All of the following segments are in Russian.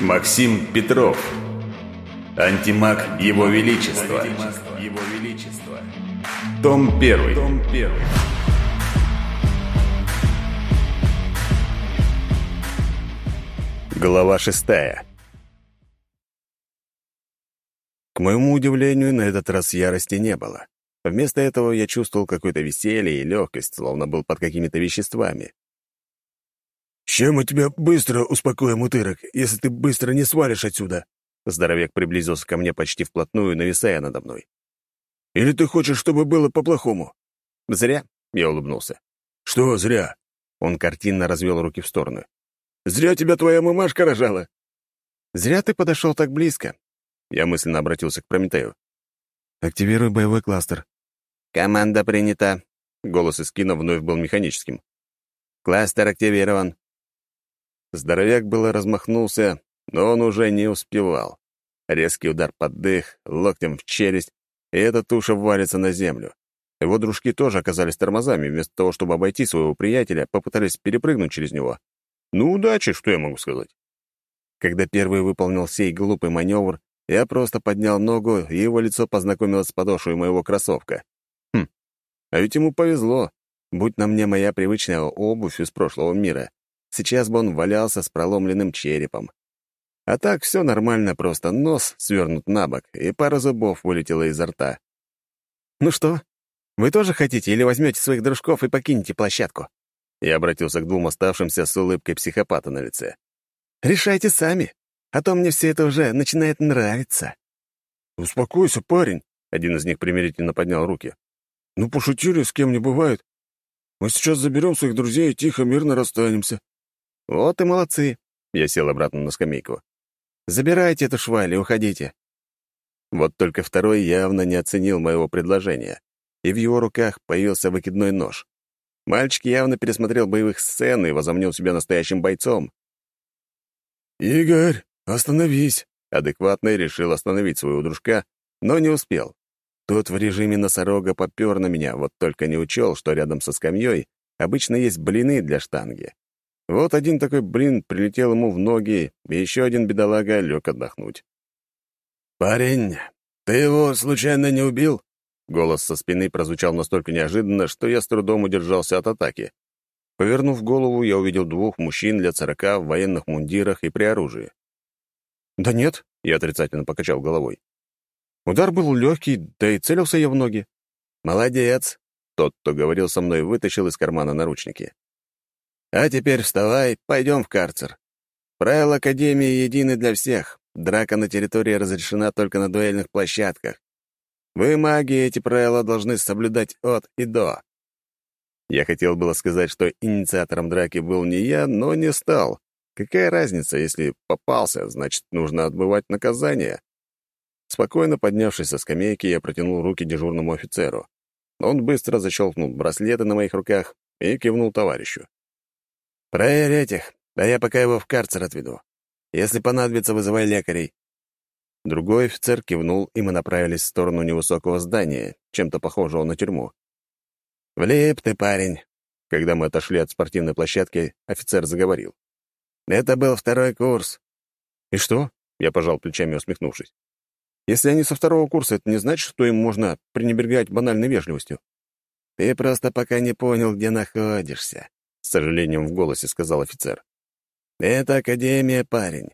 Максим Петров. Антимаг Его Величества. Том 1. Том 1. Глава шестая. К моему удивлению, на этот раз ярости не было. Вместо этого я чувствовал какое-то веселье и легкость, словно был под какими-то веществами. «Чем мы тебя быстро успокоим, утырок, если ты быстро не свалишь отсюда?» Здоровяк приблизился ко мне почти вплотную, нависая надо мной. «Или ты хочешь, чтобы было по-плохому?» «Зря», — я улыбнулся. «Что зря?» Он картинно развел руки в стороны. «Зря тебя твоя мамашка рожала!» «Зря ты подошел так близко!» Я мысленно обратился к Прометею. «Активируй боевой кластер». «Команда принята!» Голос из кино вновь был механическим. «Кластер активирован!» Здоровяк было размахнулся, но он уже не успевал. Резкий удар под дых, локтем в челюсть, и эта туша валится на землю. Его дружки тоже оказались тормозами, вместо того, чтобы обойти своего приятеля, попытались перепрыгнуть через него. Ну, удачи, что я могу сказать. Когда первый выполнил сей глупый маневр, я просто поднял ногу, и его лицо познакомилось с подошвой моего кроссовка. Хм, а ведь ему повезло. Будь на мне моя привычная обувь из прошлого мира, сейчас бы он валялся с проломленным черепом. А так все нормально, просто нос свернут на бок, и пара зубов вылетела изо рта. «Ну что, вы тоже хотите или возьмете своих дружков и покинете площадку?» Я обратился к двум оставшимся с улыбкой психопата на лице. «Решайте сами, а то мне все это уже начинает нравиться». «Успокойся, парень», — один из них примирительно поднял руки. «Ну, пошутили, с кем не бывает. Мы сейчас заберем своих друзей и тихо, мирно расстанемся». «Вот и молодцы», — я сел обратно на скамейку. «Забирайте эту шваль и уходите». Вот только второй явно не оценил моего предложения, и в его руках появился выкидной нож. Мальчик явно пересмотрел боевых сцен и возомнил себя настоящим бойцом. «Игорь, остановись!» Адекватный решил остановить своего дружка, но не успел. Тот в режиме носорога попер на меня, вот только не учел, что рядом со скамьей обычно есть блины для штанги. Вот один такой блин прилетел ему в ноги, и еще один бедолага лег отдохнуть. «Парень, ты его случайно не убил?» Голос со спины прозвучал настолько неожиданно, что я с трудом удержался от атаки. Повернув голову, я увидел двух мужчин лет сорока в военных мундирах и при оружии. «Да нет», — я отрицательно покачал головой. Удар был легкий, да и целился я в ноги. «Молодец!» — тот, кто говорил со мной, вытащил из кармана наручники. А теперь вставай, пойдем в карцер. Правила Академии едины для всех. Драка на территории разрешена только на дуэльных площадках. Вы, маги, эти правила должны соблюдать от и до. Я хотел было сказать, что инициатором драки был не я, но не стал. Какая разница, если попался, значит, нужно отбывать наказание. Спокойно поднявшись со скамейки, я протянул руки дежурному офицеру. Он быстро защелкнул браслеты на моих руках и кивнул товарищу. «Проверь этих, а я пока его в карцер отведу. Если понадобится, вызывай лекарей». Другой офицер кивнул, и мы направились в сторону невысокого здания, чем-то похожего на тюрьму. «Влип ты, парень!» Когда мы отошли от спортивной площадки, офицер заговорил. «Это был второй курс». «И что?» — я пожал плечами, усмехнувшись. «Если они со второго курса, это не значит, что им можно пренебрегать банальной вежливостью». «Ты просто пока не понял, где находишься», — с сожалением в голосе сказал офицер. «Это академия, парень.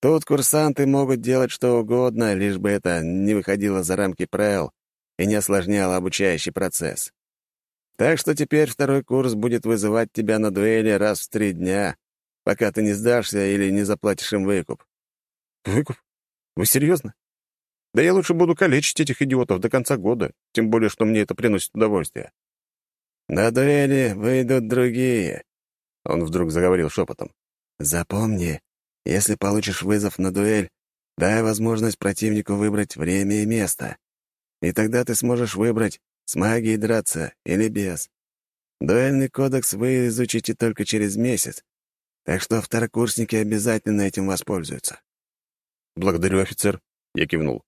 Тут курсанты могут делать что угодно, лишь бы это не выходило за рамки правил и не осложняло обучающий процесс. Так что теперь второй курс будет вызывать тебя на дуэли раз в три дня, пока ты не сдашься или не заплатишь им выкуп». «Выкуп? Вы серьезно? Да я лучше буду калечить этих идиотов до конца года, тем более, что мне это приносит удовольствие». «На дуэли выйдут другие», — он вдруг заговорил шепотом. «Запомни, если получишь вызов на дуэль, дай возможность противнику выбрать время и место. И тогда ты сможешь выбрать, с магией драться или без. Дуэльный кодекс вы изучите только через месяц, так что второкурсники обязательно этим воспользуются». «Благодарю, офицер», — я кивнул.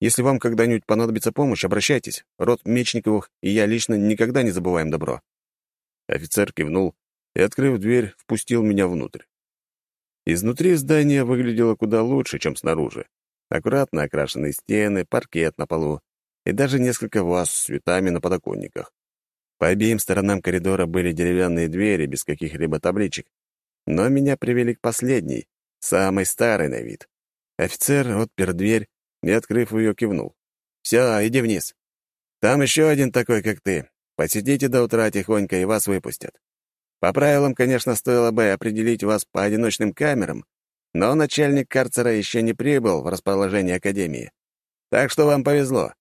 Если вам когда-нибудь понадобится помощь, обращайтесь. Род Мечниковых и я лично никогда не забываем добро». Офицер кивнул и, открыв дверь, впустил меня внутрь. Изнутри здание выглядело куда лучше, чем снаружи. Аккуратно окрашенные стены, паркет на полу и даже несколько ваз с цветами на подоконниках. По обеим сторонам коридора были деревянные двери без каких-либо табличек, но меня привели к последней, самой старой на вид. Офицер отпер дверь и, открыв ее, кивнул. «Все, иди вниз. Там еще один такой, как ты. Посидите до утра тихонько, и вас выпустят. По правилам, конечно, стоило бы определить вас по одиночным камерам, но начальник карцера еще не прибыл в расположение Академии. Так что вам повезло».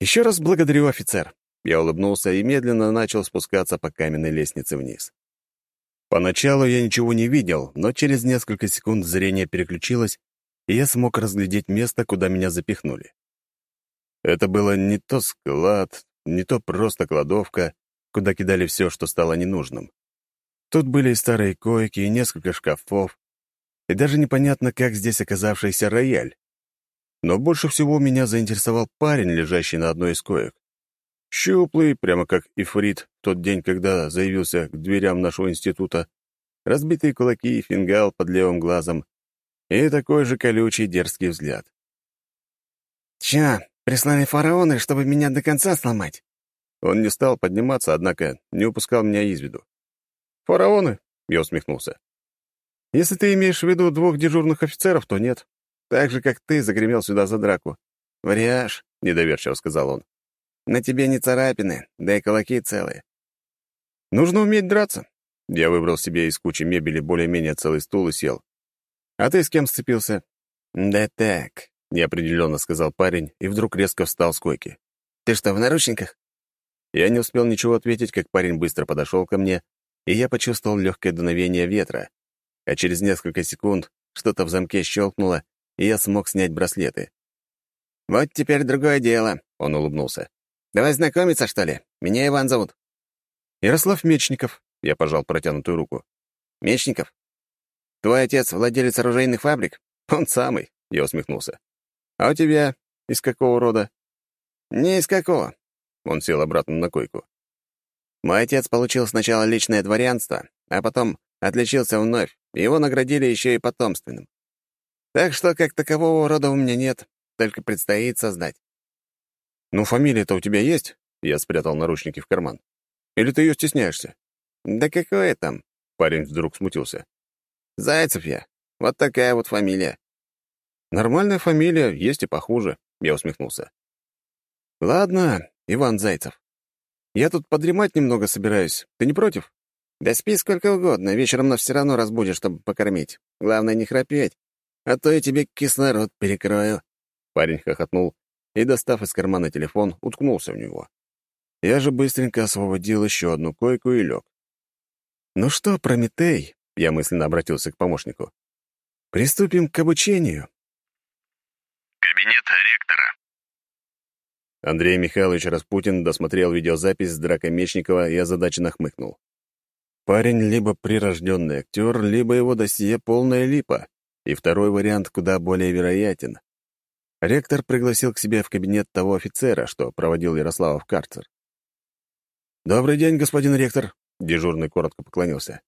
«Еще раз благодарю, офицер», я улыбнулся и медленно начал спускаться по каменной лестнице вниз. Поначалу я ничего не видел, но через несколько секунд зрение переключилось, и я смог разглядеть место, куда меня запихнули. Это было не то склад, не то просто кладовка, куда кидали все, что стало ненужным. Тут были и старые койки, и несколько шкафов, и даже непонятно, как здесь оказавшийся рояль. Но больше всего меня заинтересовал парень, лежащий на одной из коек. Щуплый, прямо как Ифрит, тот день, когда заявился к дверям нашего института, разбитые кулаки и фингал под левым глазом и такой же колючий дерзкий взгляд. «Чё, прислали фараоны, чтобы меня до конца сломать?» Он не стал подниматься, однако не упускал меня из виду. «Фараоны?» — я усмехнулся. «Если ты имеешь в виду двух дежурных офицеров, то нет. Так же, как ты загремел сюда за драку. Вряжь», — недоверчиво сказал он. На тебе не царапины, да и кулаки целые. Нужно уметь драться. Я выбрал себе из кучи мебели более-менее целый стул и сел. А ты с кем сцепился? Да так, неопределенно сказал парень и вдруг резко встал с койки. Ты что, в наручниках? Я не успел ничего ответить, как парень быстро подошел ко мне, и я почувствовал легкое дуновение ветра. А через несколько секунд что-то в замке щелкнуло, и я смог снять браслеты. «Вот теперь другое дело», — он улыбнулся. Давай знакомиться, что ли? Меня Иван зовут». «Ярослав Мечников», — я пожал протянутую руку. «Мечников? Твой отец владелец оружейных фабрик?» «Он самый», — я усмехнулся. «А у тебя из какого рода?» «Не из какого». Он сел обратно на койку. «Мой отец получил сначала личное дворянство, а потом отличился вновь, его наградили еще и потомственным. Так что как такового рода у меня нет, только предстоит создать. «Ну, фамилия-то у тебя есть?» Я спрятал наручники в карман. «Или ты ее стесняешься?» «Да какое там?» Парень вдруг смутился. «Зайцев я. Вот такая вот фамилия». «Нормальная фамилия, есть и похуже», — я усмехнулся. «Ладно, Иван Зайцев. Я тут подремать немного собираюсь. Ты не против?» «Да спи сколько угодно, вечером нас все равно разбудишь, чтобы покормить. Главное, не храпеть, а то я тебе кислород перекрою». Парень хохотнул и, достав из кармана телефон, уткнулся в него. Я же быстренько освободил еще одну койку и лег. «Ну что, Прометей?» — я мысленно обратился к помощнику. «Приступим к обучению». Кабинет ректора. Андрей Михайлович Распутин досмотрел видеозапись с дракой Мечникова и озадаченно хмыкнул. Парень либо прирожденный актер, либо его досье полная липа, и второй вариант куда более вероятен. Ректор пригласил к себе в кабинет того офицера, что проводил Ярослава в карцер. «Добрый день, господин ректор», — дежурный коротко поклонился.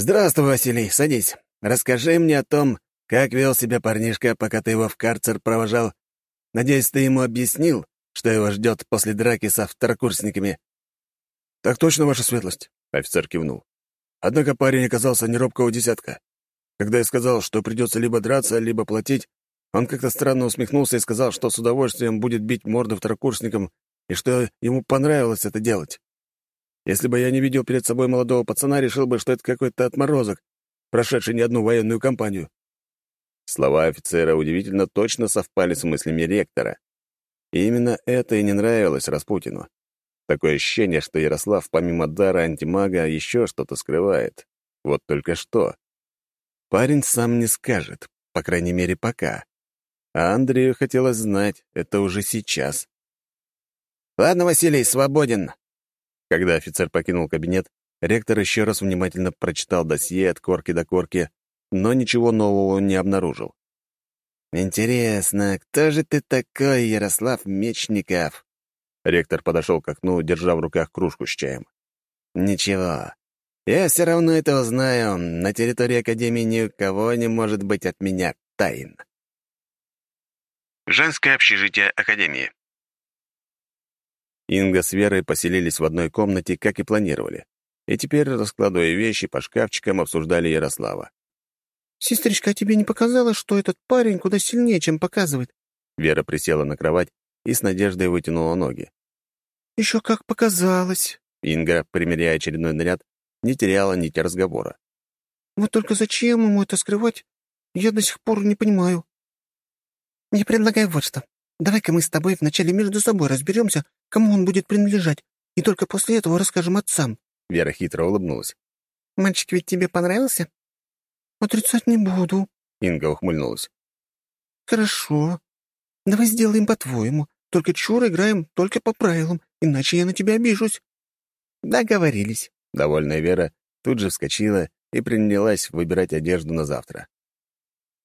«Здравствуй, Василий, садись. Расскажи мне о том, как вел себя парнишка, пока ты его в карцер провожал. Надеюсь, ты ему объяснил, что его ждет после драки со второкурсниками?» «Так точно, ваша светлость», — офицер кивнул. Однако парень оказался не робкого десятка. Когда я сказал, что придется либо драться, либо платить, он как-то странно усмехнулся и сказал, что с удовольствием будет бить морду второкурсникам и что ему понравилось это делать. Если бы я не видел перед собой молодого пацана, решил бы, что это какой-то отморозок, прошедший не одну военную кампанию. Слова офицера удивительно точно совпали с мыслями ректора. И именно это и не нравилось Распутину. Такое ощущение, что Ярослав помимо дара антимага еще что-то скрывает. Вот только что. Парень сам не скажет, по крайней мере, пока. А Андрею хотелось знать это уже сейчас. «Ладно, Василий, свободен». Когда офицер покинул кабинет, ректор еще раз внимательно прочитал досье от корки до корки, но ничего нового не обнаружил. «Интересно, кто же ты такой, Ярослав Мечников?» Ректор подошел к окну, держа в руках кружку с чаем. «Ничего. Я все равно это узнаю. На территории Академии ни у кого не может быть от меня тайн. Женское общежитие Академии. Инга с Верой поселились в одной комнате, как и планировали. И теперь, раскладывая вещи по шкафчикам, обсуждали Ярослава. «Сестричка, а тебе не показалось, что этот парень куда сильнее, чем показывает?» Вера присела на кровать и с надеждой вытянула ноги. «Еще как показалось!» Инга, примеряя очередной наряд, не теряла нити разговора. «Вот только зачем ему это скрывать, я до сих пор не понимаю». «Я предлагаю вот что. Давай-ка мы с тобой вначале между собой разберемся, кому он будет принадлежать, и только после этого расскажем отцам». Вера хитро улыбнулась. «Мальчик ведь тебе понравился?» «Отрицать не буду», — Инга ухмыльнулась. «Хорошо. Давай сделаем по-твоему. Только чур играем только по правилам, иначе я на тебя обижусь». «Договорились». Довольная Вера тут же вскочила и принялась выбирать одежду на завтра.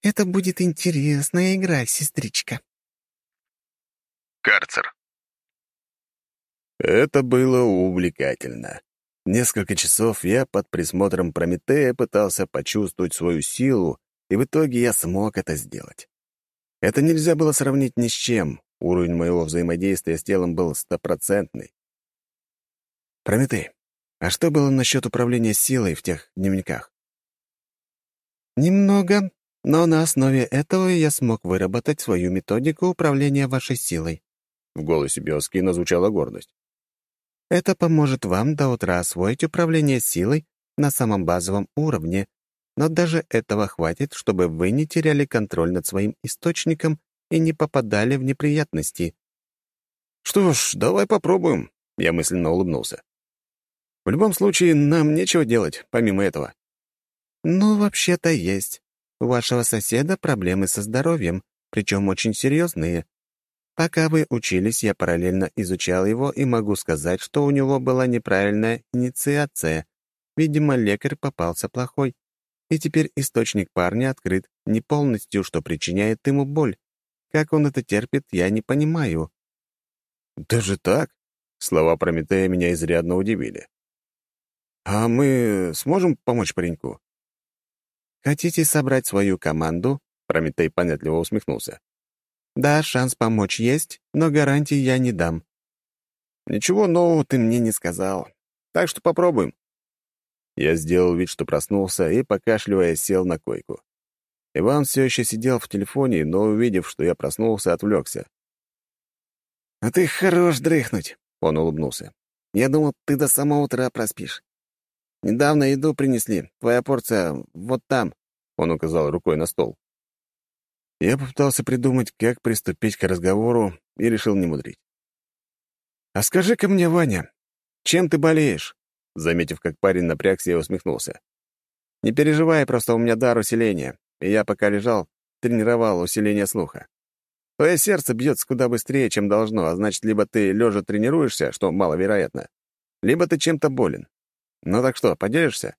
«Это будет интересная игра, сестричка». Карцер. Это было увлекательно. Несколько часов я под присмотром Прометея пытался почувствовать свою силу, и в итоге я смог это сделать. Это нельзя было сравнить ни с чем. Уровень моего взаимодействия с телом был стопроцентный. Прометей, а что было насчет управления силой в тех дневниках? Немного, но на основе этого я смог выработать свою методику управления вашей силой. В голосе Биоскина звучала гордость. Это поможет вам до утра освоить управление силой на самом базовом уровне, но даже этого хватит, чтобы вы не теряли контроль над своим источником и не попадали в неприятности. «Что ж, давай попробуем», — я мысленно улыбнулся. «В любом случае, нам нечего делать, помимо этого». «Ну, вообще-то есть. У вашего соседа проблемы со здоровьем, причем очень серьезные. Пока вы учились, я параллельно изучал его и могу сказать, что у него была неправильная инициация. Видимо, лекарь попался плохой. И теперь источник парня открыт не полностью, что причиняет ему боль. Как он это терпит, я не понимаю. «Даже так?» Слова Прометея меня изрядно удивили. «А мы сможем помочь пареньку?» «Хотите собрать свою команду?» Прометей понятливо усмехнулся. Да, шанс помочь есть, но гарантий я не дам. Ничего нового ты мне не сказал. Так что попробуем. Я сделал вид, что проснулся, и, покашливая, сел на койку. Иван все еще сидел в телефоне, но, увидев, что я проснулся, отвлекся. «А ты хорош дрыхнуть», — он улыбнулся. «Я думал, ты до самого утра проспишь. Недавно еду принесли. Твоя порция вот там», — он указал рукой на стол. Я попытался придумать, как приступить к разговору, и решил не мудрить. «А скажи-ка мне, Ваня, чем ты болеешь?» Заметив, как парень напрягся, я усмехнулся. «Не переживай, просто у меня дар усиления, и я пока лежал, тренировал усиление слуха. Твое сердце бьется куда быстрее, чем должно, а значит, либо ты лежа тренируешься, что маловероятно, либо ты чем-то болен. Ну так что, поделишься?»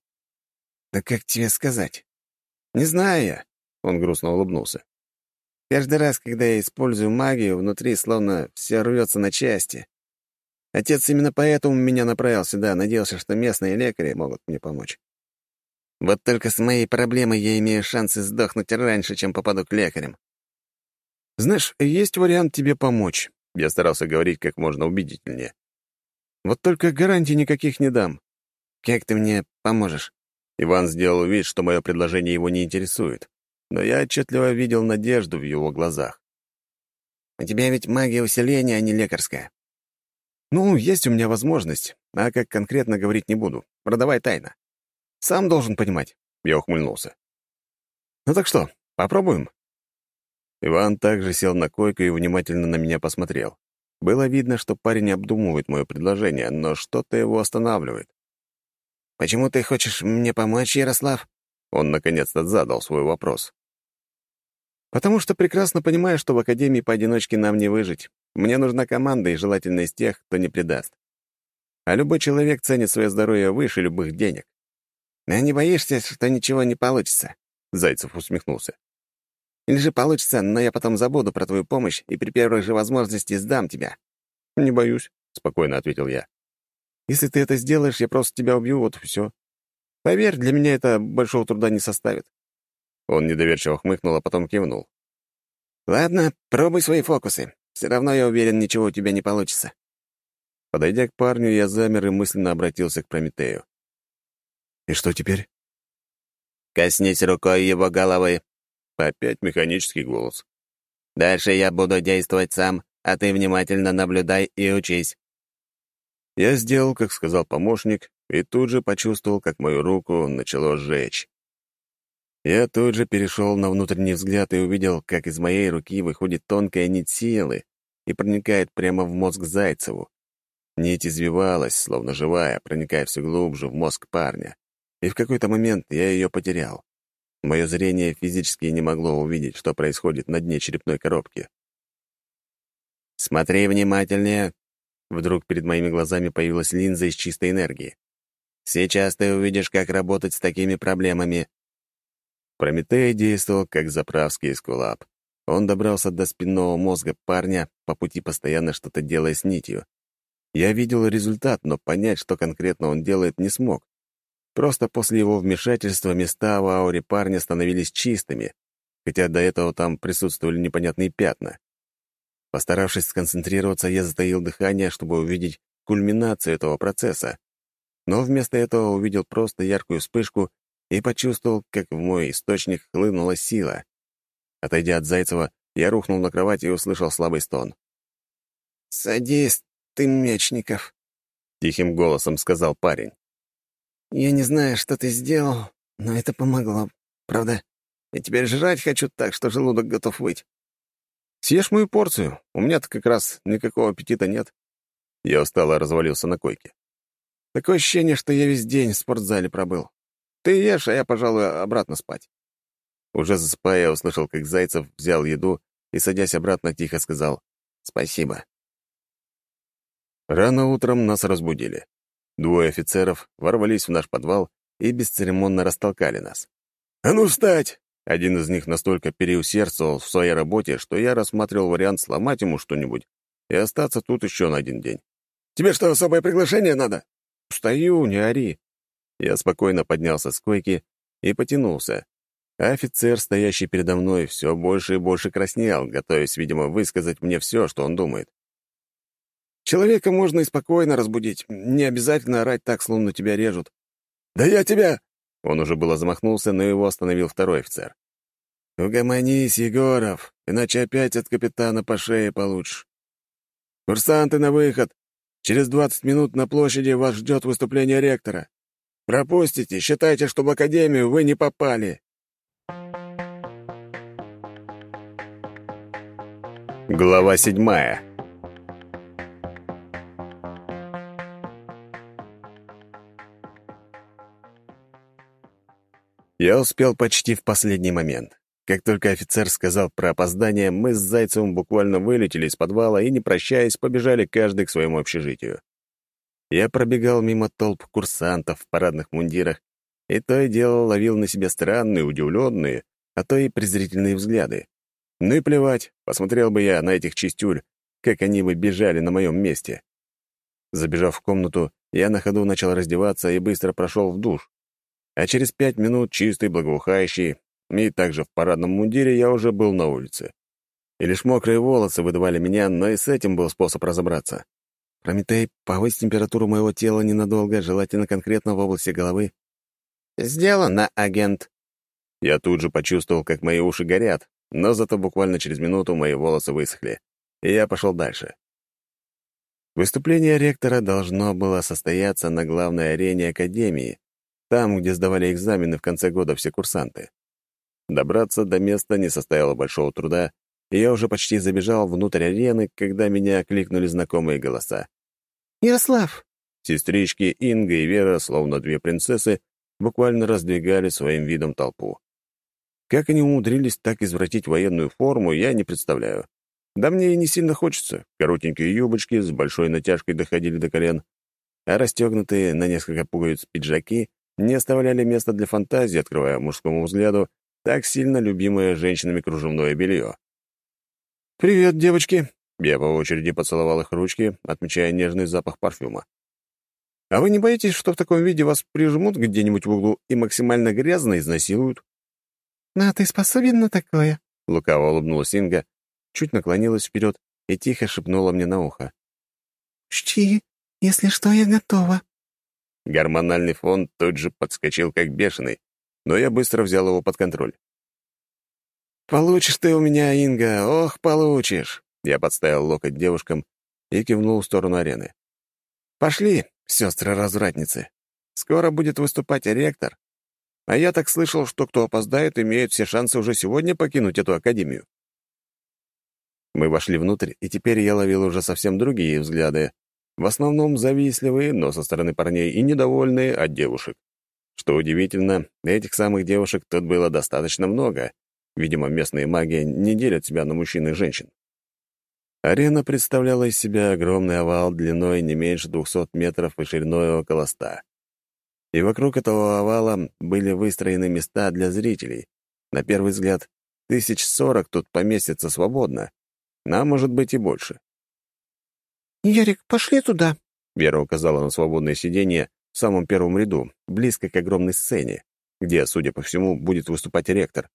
«Да как тебе сказать?» «Не знаю я», — он грустно улыбнулся. Каждый раз, когда я использую магию, внутри словно все рвется на части. Отец именно поэтому меня направил сюда, надеялся, что местные лекари могут мне помочь. Вот только с моей проблемой я имею шансы сдохнуть раньше, чем попаду к лекарям. Знаешь, есть вариант тебе помочь. Я старался говорить как можно убедительнее. Вот только гарантий никаких не дам. Как ты мне поможешь? Иван сделал вид, что мое предложение его не интересует но я отчетливо видел надежду в его глазах. «У тебя ведь магия усиления, а не лекарская». «Ну, есть у меня возможность, а как конкретно говорить не буду. Продавай тайно. Сам должен понимать», — я ухмыльнулся. «Ну так что, попробуем?» Иван также сел на койку и внимательно на меня посмотрел. Было видно, что парень обдумывает мое предложение, но что-то его останавливает. «Почему ты хочешь мне помочь, Ярослав?» Он наконец-то задал свой вопрос. «Потому что прекрасно понимаю, что в Академии поодиночке нам не выжить. Мне нужна команда, и желательно из тех, кто не предаст. А любой человек ценит свое здоровье выше любых денег. А не боишься, что ничего не получится?» Зайцев усмехнулся. «Или же получится, но я потом забуду про твою помощь и при первой же возможности сдам тебя». «Не боюсь», — спокойно ответил я. «Если ты это сделаешь, я просто тебя убью, вот и все. Поверь, для меня это большого труда не составит». Он недоверчиво хмыкнул, а потом кивнул. «Ладно, пробуй свои фокусы. Все равно, я уверен, ничего у тебя не получится». Подойдя к парню, я замер и мысленно обратился к Прометею. «И что теперь?» «Коснись рукой его головы». Опять механический голос. «Дальше я буду действовать сам, а ты внимательно наблюдай и учись». Я сделал, как сказал помощник, и тут же почувствовал, как мою руку начало сжечь. Я тут же перешел на внутренний взгляд и увидел, как из моей руки выходит тонкая нить силы и проникает прямо в мозг Зайцеву. Нить извивалась, словно живая, проникая все глубже в мозг парня. И в какой-то момент я ее потерял. Мое зрение физически не могло увидеть, что происходит на дне черепной коробки. «Смотри внимательнее!» Вдруг перед моими глазами появилась линза из чистой энергии. «Сейчас ты увидишь, как работать с такими проблемами. Прометей действовал как заправский эскулап. Он добрался до спинного мозга парня, по пути постоянно что-то делая с нитью. Я видел результат, но понять, что конкретно он делает, не смог. Просто после его вмешательства места в ауре парня становились чистыми, хотя до этого там присутствовали непонятные пятна. Постаравшись сконцентрироваться, я затаил дыхание, чтобы увидеть кульминацию этого процесса. Но вместо этого увидел просто яркую вспышку и почувствовал, как в мой источник хлынула сила. Отойдя от Зайцева, я рухнул на кровать и услышал слабый стон. «Садись, ты, Мечников», — тихим голосом сказал парень. «Я не знаю, что ты сделал, но это помогло. Правда, я теперь жрать хочу так, что желудок готов выть». «Съешь мою порцию. У меня-то как раз никакого аппетита нет». Я устало развалился на койке. Такое ощущение, что я весь день в спортзале пробыл. Ты ешь, а я, пожалуй, обратно спать». Уже засыпая, я услышал, как Зайцев взял еду и, садясь обратно, тихо сказал «Спасибо». Рано утром нас разбудили. Двое офицеров ворвались в наш подвал и бесцеремонно растолкали нас. «А ну, встать!» Один из них настолько переусердствовал в своей работе, что я рассматривал вариант сломать ему что-нибудь и остаться тут еще на один день. «Тебе что, особое приглашение надо?» «Стою, не ори. Я спокойно поднялся с койки и потянулся. Офицер, стоящий передо мной, все больше и больше краснел, готовясь, видимо, высказать мне все, что он думает. Человека можно и спокойно разбудить. Не обязательно орать так, словно тебя режут. «Да я тебя...» Он уже было замахнулся, но его остановил второй офицер. «Угомонись, Егоров, иначе опять от капитана по шее получишь. Курсанты на выход. Через двадцать минут на площади вас ждет выступление ректора. Пропустите, считайте, что в академию вы не попали. Глава седьмая. Я успел почти в последний момент. Как только офицер сказал про опоздание, мы с Зайцевым буквально вылетели из подвала и, не прощаясь, побежали каждый к своему общежитию. Я пробегал мимо толп курсантов в парадных мундирах, и то и дело ловил на себя странные, удивленные, а то и презрительные взгляды. Ну и плевать, посмотрел бы я на этих чистюль, как они бы бежали на моем месте. Забежав в комнату, я на ходу начал раздеваться и быстро прошел в душ. А через пять минут, чистый, благоухающий, и также в парадном мундире я уже был на улице. И лишь мокрые волосы выдавали меня, но и с этим был способ разобраться. Прометей, повысь температуру моего тела ненадолго, желательно конкретно в области головы. «Сделано, агент». Я тут же почувствовал, как мои уши горят, но зато буквально через минуту мои волосы высохли, и я пошел дальше. Выступление ректора должно было состояться на главной арене Академии, там, где сдавали экзамены в конце года все курсанты. Добраться до места не составило большого труда, и я уже почти забежал внутрь арены, когда меня окликнули знакомые голоса. «Ярослав!» Сестрички Инга и Вера, словно две принцессы, буквально раздвигали своим видом толпу. Как они умудрились так извратить военную форму, я не представляю. Да мне и не сильно хочется. Коротенькие юбочки с большой натяжкой доходили до колен, а расстегнутые на несколько пуговиц пиджаки не оставляли места для фантазии, открывая мужскому взгляду так сильно любимое женщинами кружевное белье. «Привет, девочки!» Я по очереди поцеловал их ручки, отмечая нежный запах парфюма. А вы не боитесь, что в таком виде вас прижмут где-нибудь в углу и максимально грязно изнасилуют?» «А ты способен на такое?» — лукаво улыбнулась Инга, чуть наклонилась вперед и тихо шепнула мне на ухо. «Чти, если что, я готова». Гормональный фон тут же подскочил как бешеный, но я быстро взял его под контроль. «Получишь ты у меня, Инга, ох, получишь!» Я подставил локоть девушкам и кивнул в сторону арены. «Пошли, сестры-развратницы. Скоро будет выступать ректор. А я так слышал, что кто опоздает, имеет все шансы уже сегодня покинуть эту академию». Мы вошли внутрь, и теперь я ловил уже совсем другие взгляды. В основном завистливые, но со стороны парней и недовольные от девушек. Что удивительно, этих самых девушек тут было достаточно много. Видимо, местные маги не делят себя на мужчин и женщин. Арена представляла из себя огромный овал длиной не меньше 200 метров и шириной около 100. И вокруг этого овала были выстроены места для зрителей. На первый взгляд, тысяч сорок тут поместится свободно, а может быть и больше. «Ярик, пошли туда», — Вера указала на свободное сиденье в самом первом ряду, близко к огромной сцене, где, судя по всему, будет выступать ректор.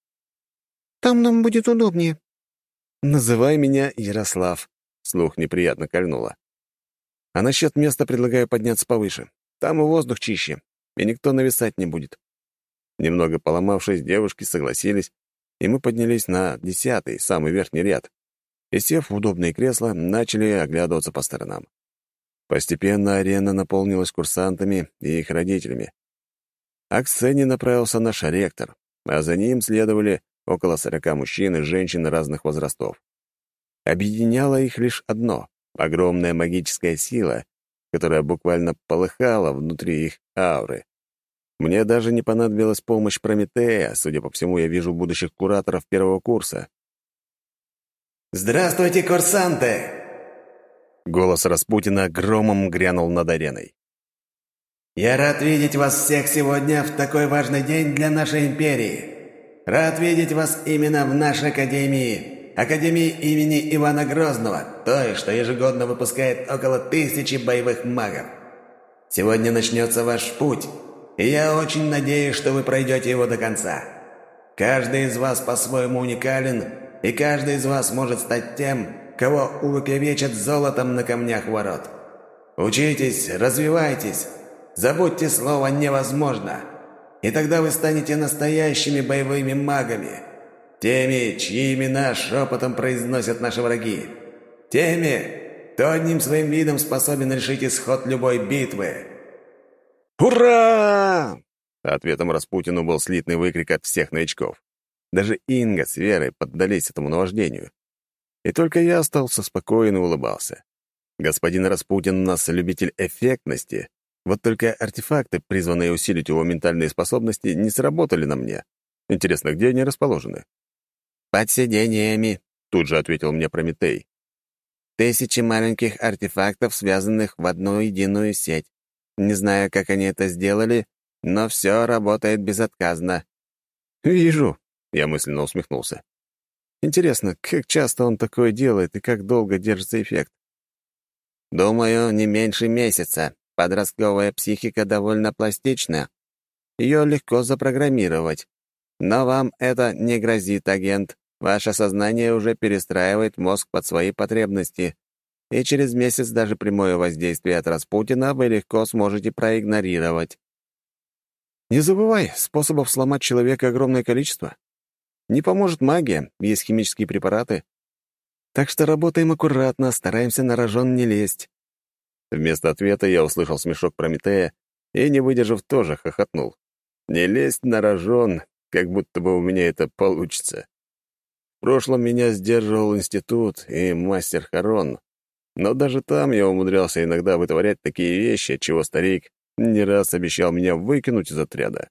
«Там нам будет удобнее». «Называй меня Ярослав», — слух неприятно кольнуло. «А насчет места предлагаю подняться повыше. Там и воздух чище, и никто нависать не будет». Немного поломавшись, девушки согласились, и мы поднялись на десятый, самый верхний ряд, и, сев в удобные кресла, начали оглядываться по сторонам. Постепенно арена наполнилась курсантами и их родителями. А к сцене направился наш ректор, а за ним следовали около сорока мужчин и женщин разных возрастов. Объединяло их лишь одно — огромная магическая сила, которая буквально полыхала внутри их ауры. Мне даже не понадобилась помощь Прометея, судя по всему, я вижу будущих кураторов первого курса. «Здравствуйте, курсанты!» Голос Распутина громом грянул над ареной. «Я рад видеть вас всех сегодня в такой важный день для нашей империи. Рад видеть вас именно в нашей академии, Академии имени Ивана Грозного, той, что ежегодно выпускает около тысячи боевых магов. Сегодня начнется ваш путь, и я очень надеюсь, что вы пройдете его до конца. Каждый из вас по-своему уникален, и каждый из вас может стать тем, кого увековечат золотом на камнях ворот. Учитесь, развивайтесь, забудьте слово «невозможно», и тогда вы станете настоящими боевыми магами, теми, чьи имена шепотом произносят наши враги, теми, кто одним своим видом способен решить исход любой битвы. «Ура!» Ответом Распутину был слитный выкрик от всех новичков. Даже Инга с Верой поддались этому наваждению. И только я остался спокоен и улыбался. Господин Распутин у нас любитель эффектности, вот только артефакты, призванные усилить его ментальные способности, не сработали на мне. Интересно, где они расположены? «Под сидениями», — тут же ответил мне Прометей. «Тысячи маленьких артефактов, связанных в одну единую сеть. Не знаю, как они это сделали, но все работает безотказно». «Вижу», — я мысленно усмехнулся. Интересно, как часто он такое делает и как долго держится эффект? Думаю, не меньше месяца. Подростковая психика довольно пластична. Ее легко запрограммировать. Но вам это не грозит, агент. Ваше сознание уже перестраивает мозг под свои потребности. И через месяц даже прямое воздействие от Распутина вы легко сможете проигнорировать. Не забывай, способов сломать человека огромное количество. Не поможет магия, есть химические препараты. Так что работаем аккуратно, стараемся на рожон не лезть». Вместо ответа я услышал смешок Прометея и, не выдержав, тоже хохотнул. «Не лезть на рожон, как будто бы у меня это получится». В прошлом меня сдерживал институт и мастер Харон, но даже там я умудрялся иногда вытворять такие вещи, чего старик не раз обещал меня выкинуть из отряда.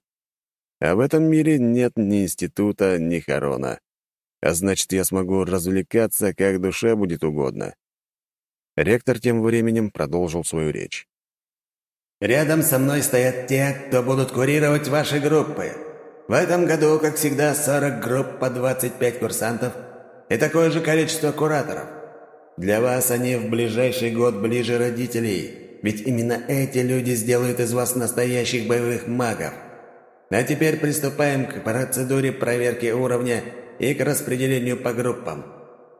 А в этом мире нет ни института, ни хорона. А значит, я смогу развлекаться, как душе будет угодно. Ректор тем временем продолжил свою речь. «Рядом со мной стоят те, кто будут курировать ваши группы. В этом году, как всегда, 40 групп по 25 курсантов и такое же количество кураторов. Для вас они в ближайший год ближе родителей. ведь именно эти люди сделают из вас настоящих боевых магов. А теперь приступаем к процедуре проверки уровня и к распределению по группам.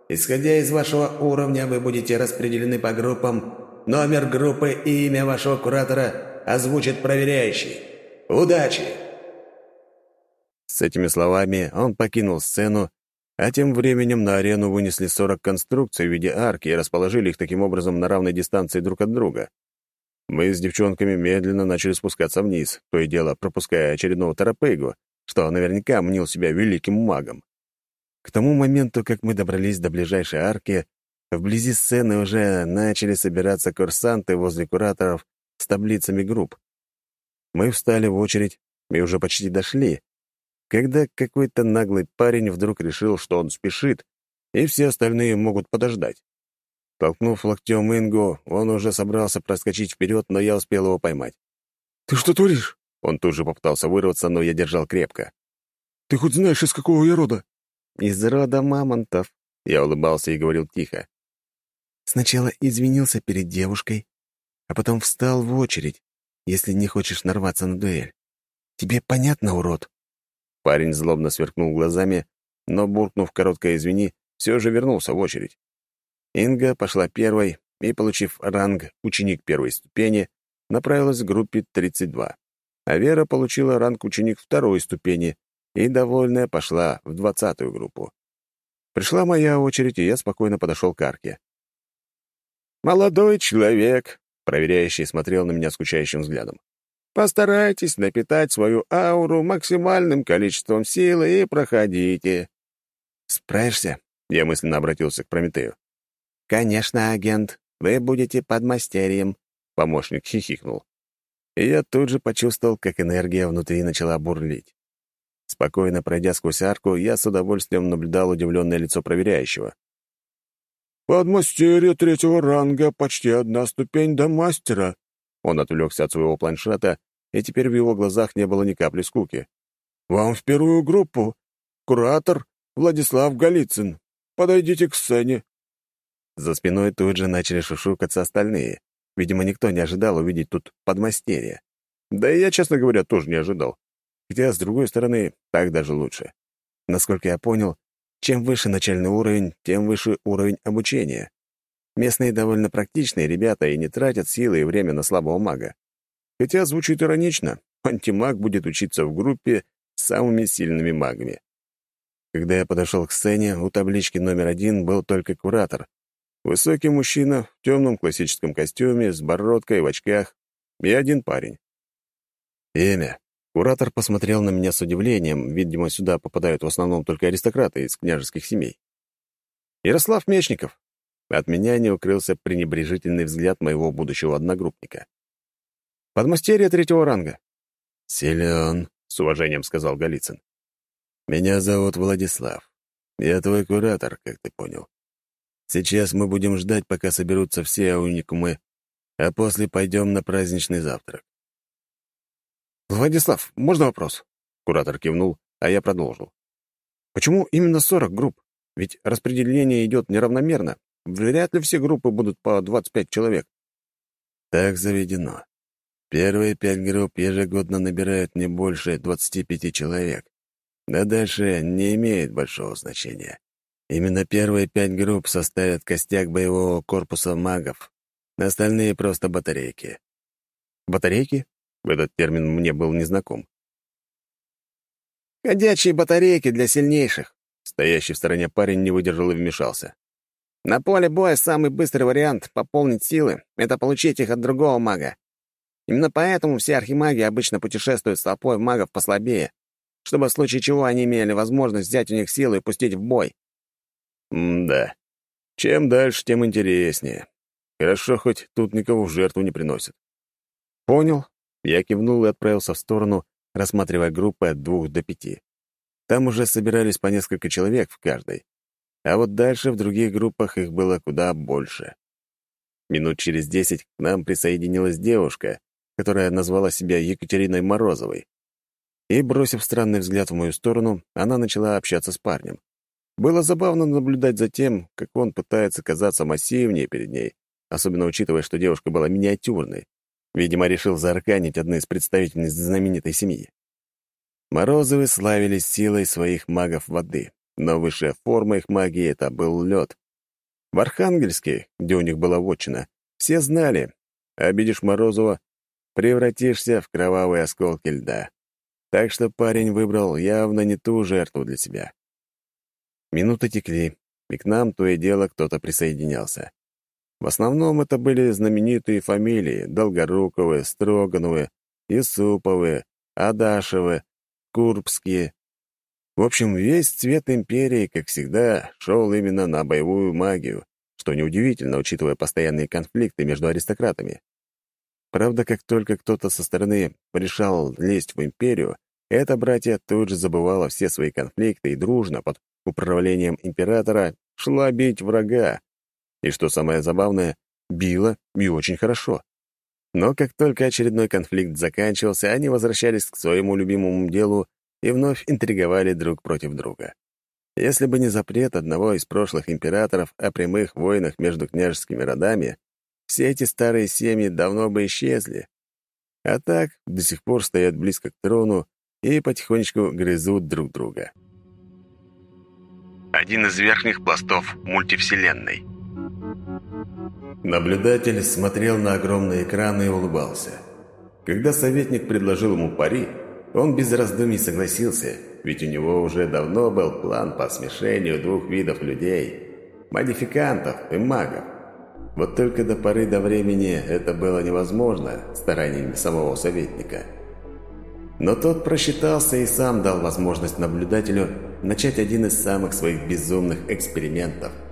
Исходя из вашего уровня, вы будете распределены по группам. Номер группы и имя вашего куратора озвучит проверяющий. Удачи!» С этими словами он покинул сцену, а тем временем на арену вынесли 40 конструкций в виде арки и расположили их таким образом на равной дистанции друг от друга. Мы с девчонками медленно начали спускаться вниз, то и дело пропуская очередного Тарапейгу, что наверняка мнил себя великим магом. К тому моменту, как мы добрались до ближайшей арки, вблизи сцены уже начали собираться курсанты возле кураторов с таблицами групп. Мы встали в очередь и уже почти дошли, когда какой-то наглый парень вдруг решил, что он спешит, и все остальные могут подождать. Толкнув локтем Ингу, он уже собрался проскочить вперед, но я успел его поймать. «Ты что творишь?» Он тут же попытался вырваться, но я держал крепко. «Ты хоть знаешь, из какого я рода?» «Из рода мамонтов», — я улыбался и говорил тихо. Сначала извинился перед девушкой, а потом встал в очередь, если не хочешь нарваться на дуэль. Тебе понятно, урод?» Парень злобно сверкнул глазами, но, буркнув короткое «извини», все же вернулся в очередь. Инга пошла первой и, получив ранг «ученик первой ступени», направилась к группе 32, а Вера получила ранг «ученик второй ступени» и, довольная, пошла в двадцатую группу. Пришла моя очередь, и я спокойно подошел к арке. «Молодой человек», — проверяющий смотрел на меня скучающим взглядом, «постарайтесь напитать свою ауру максимальным количеством силы и проходите». «Справишься?» — я мысленно обратился к Прометею. «Конечно, агент. Вы будете подмастерьем», — помощник хихикнул. И я тут же почувствовал, как энергия внутри начала бурлить. Спокойно пройдя сквозь арку, я с удовольствием наблюдал удивленное лицо проверяющего. «Подмастерье третьего ранга, почти одна ступень до мастера». Он отвлекся от своего планшета, и теперь в его глазах не было ни капли скуки. «Вам в первую группу. Куратор Владислав Голицын. Подойдите к сцене». За спиной тут же начали шушукаться остальные. Видимо, никто не ожидал увидеть тут подмастерье. Да и я, честно говоря, тоже не ожидал. Хотя, с другой стороны, так даже лучше. Насколько я понял, чем выше начальный уровень, тем выше уровень обучения. Местные довольно практичные ребята и не тратят силы и время на слабого мага. Хотя звучит иронично, антимаг будет учиться в группе с самыми сильными магами. Когда я подошел к сцене, у таблички номер один был только куратор, Высокий мужчина в темном классическом костюме, с бородкой в очках и один парень. Имя. Куратор посмотрел на меня с удивлением, видимо, сюда попадают в основном только аристократы из княжеских семей. Ярослав Мечников. От меня не укрылся пренебрежительный взгляд моего будущего одногруппника. Подмастерье третьего ранга. «Силен», — с уважением сказал Голицын. «Меня зовут Владислав. Я твой куратор, как ты понял. Сейчас мы будем ждать, пока соберутся все уникумы, а после пойдем на праздничный завтрак. «Владислав, можно вопрос?» Куратор кивнул, а я продолжил. «Почему именно 40 групп? Ведь распределение идет неравномерно. Вряд ли все группы будут по 25 человек». «Так заведено. Первые пять групп ежегодно набирают не больше 25 человек. А дальше не имеет большого значения. Именно первые пять групп составят костяк боевого корпуса магов. Остальные — просто батарейки. Батарейки? Этот термин мне был незнаком. «Ходячие батарейки для сильнейших», Стоящий в стороне парень не выдержал и вмешался. «На поле боя самый быстрый вариант пополнить силы — это получить их от другого мага. Именно поэтому все архимаги обычно путешествуют с толпой магов послабее, чтобы в случае чего они имели возможность взять у них силы и пустить в бой. М-да. Чем дальше, тем интереснее. Хорошо, хоть тут никого в жертву не приносят. Понял. Я кивнул и отправился в сторону, рассматривая группы от двух до пяти. Там уже собирались по несколько человек в каждой. А вот дальше в других группах их было куда больше. Минут через десять к нам присоединилась девушка, которая назвала себя Екатериной Морозовой. И, бросив странный взгляд в мою сторону, она начала общаться с парнем. Было забавно наблюдать за тем, как он пытается казаться массивнее перед ней, особенно учитывая, что девушка была миниатюрной. Видимо, решил заарканить одну из представительниц знаменитой семьи. Морозовы славились силой своих магов воды, но высшая форма их магии — это был лед. В Архангельске, где у них была вотчина, все знали, обидишь Морозова — превратишься в кровавые осколки льда. Так что парень выбрал явно не ту жертву для себя. Минуты текли, и к нам то и дело кто-то присоединялся. В основном это были знаменитые фамилии — Долгоруковы, Строгановы, Юсуповы, Адашевы, Курбские. В общем, весь цвет империи, как всегда, шел именно на боевую магию, что неудивительно, учитывая постоянные конфликты между аристократами. Правда, как только кто-то со стороны решал лезть в империю, эта братья тут же забывала все свои конфликты и дружно под управлением императора шла бить врага, и, что самое забавное, била и очень хорошо. Но как только очередной конфликт заканчивался, они возвращались к своему любимому делу и вновь интриговали друг против друга. Если бы не запрет одного из прошлых императоров о прямых войнах между княжескими родами, все эти старые семьи давно бы исчезли. А так до сих пор стоят близко к трону и потихонечку грызут друг друга. Один из верхних пластов мультивселенной. Наблюдатель смотрел на огромный экран и улыбался. Когда советник предложил ему пари, он без раздумий согласился, ведь у него уже давно был план по смешению двух видов людей – модификантов и магов. Вот только до поры до времени это было невозможно стараниями самого советника. Но тот просчитался и сам дал возможность наблюдателю начать один из самых своих безумных экспериментов –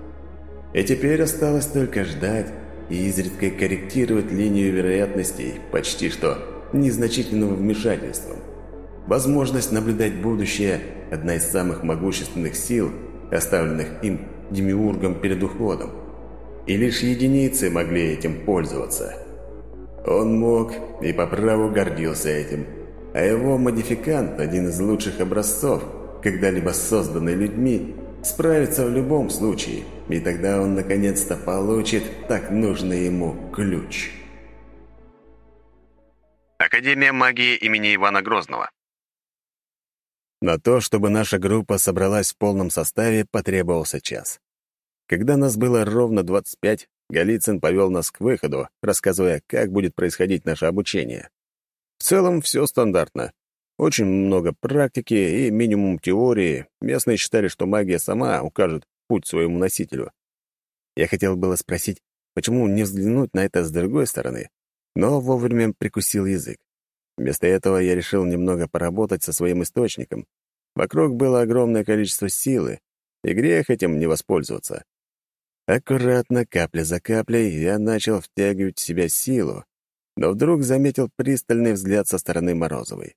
и теперь осталось только ждать и изредка корректировать линию вероятностей почти что незначительным вмешательством. Возможность наблюдать будущее – одна из самых могущественных сил, оставленных им демиургом перед уходом. И лишь единицы могли этим пользоваться. Он мог и по праву гордился этим, а его модификант – один из лучших образцов, когда-либо созданный людьми, справится в любом случае – и тогда он наконец-то получит так нужный ему ключ. Академия магии имени Ивана Грозного. На то, чтобы наша группа собралась в полном составе, потребовался час. Когда нас было ровно 25, Голицын повел нас к выходу, рассказывая, как будет происходить наше обучение. В целом, все стандартно. Очень много практики и минимум теории. Местные считали, что магия сама укажет, путь своему носителю. Я хотел было спросить, почему не взглянуть на это с другой стороны, но вовремя прикусил язык. Вместо этого я решил немного поработать со своим источником. Вокруг было огромное количество силы, и грех этим не воспользоваться. Аккуратно, капля за каплей, я начал втягивать в себя силу, но вдруг заметил пристальный взгляд со стороны Морозовой.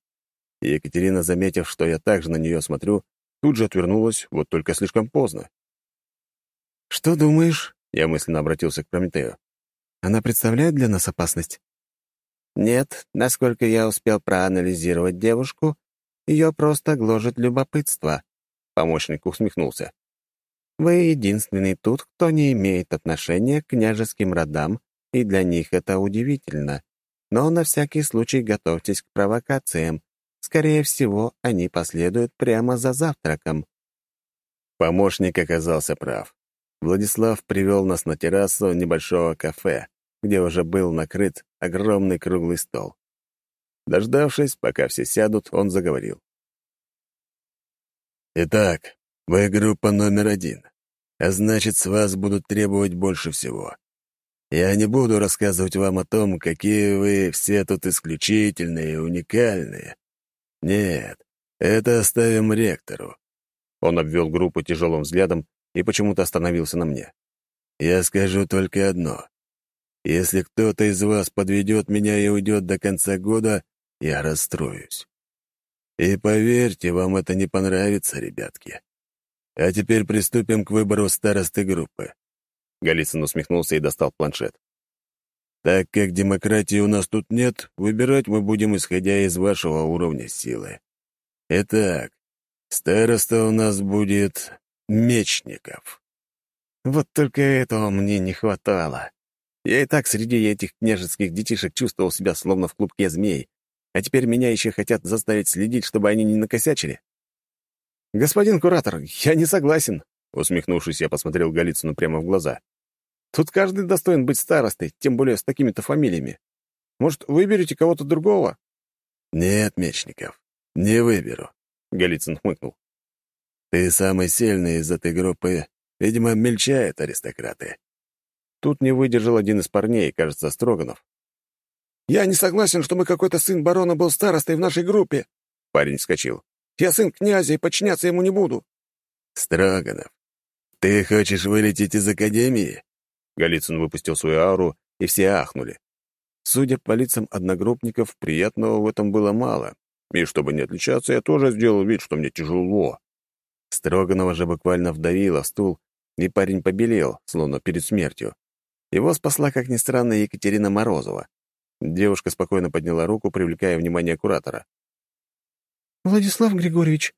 Екатерина, заметив, что я также на нее смотрю, тут же отвернулась, вот только слишком поздно. «Что думаешь?» — я мысленно обратился к Прометею. «Она представляет для нас опасность?» «Нет, насколько я успел проанализировать девушку, ее просто гложет любопытство», — помощник усмехнулся. «Вы единственный тут, кто не имеет отношения к княжеским родам, и для них это удивительно. Но на всякий случай готовьтесь к провокациям. Скорее всего, они последуют прямо за завтраком». Помощник оказался прав. Владислав привел нас на террасу небольшого кафе, где уже был накрыт огромный круглый стол. Дождавшись, пока все сядут, он заговорил. «Итак, вы группа номер один, а значит, с вас будут требовать больше всего. Я не буду рассказывать вам о том, какие вы все тут исключительные и уникальные. Нет, это оставим ректору». Он обвел группу тяжелым взглядом и почему-то остановился на мне. «Я скажу только одно. Если кто-то из вас подведет меня и уйдет до конца года, я расстроюсь. И поверьте, вам это не понравится, ребятки. А теперь приступим к выбору старосты группы». Голицын усмехнулся и достал планшет. «Так как демократии у нас тут нет, выбирать мы будем, исходя из вашего уровня силы. Итак, староста у нас будет мечников. Вот только этого мне не хватало. Я и так среди этих княжеских детишек чувствовал себя словно в клубке змей, а теперь меня еще хотят заставить следить, чтобы они не накосячили. «Господин куратор, я не согласен», — усмехнувшись, я посмотрел Голицыну прямо в глаза. «Тут каждый достоин быть старостой, тем более с такими-то фамилиями. Может, выберете кого-то другого?» «Нет, Мечников, не выберу», — Голицын хмыкнул. «Ты самый сильный из этой группы. Видимо, мельчают аристократы». Тут не выдержал один из парней, кажется, Строганов. «Я не согласен, чтобы какой-то сын барона был старостой в нашей группе!» Парень вскочил. «Я сын князя и подчиняться ему не буду!» «Строганов, ты хочешь вылететь из академии?» Голицын выпустил свою ауру, и все ахнули. Судя по лицам одногруппников, приятного в этом было мало. И чтобы не отличаться, я тоже сделал вид, что мне тяжело. Строганова же буквально вдавило в стул, и парень побелел, словно перед смертью. Его спасла, как ни странно, Екатерина Морозова. Девушка спокойно подняла руку, привлекая внимание куратора. «Владислав Григорьевич,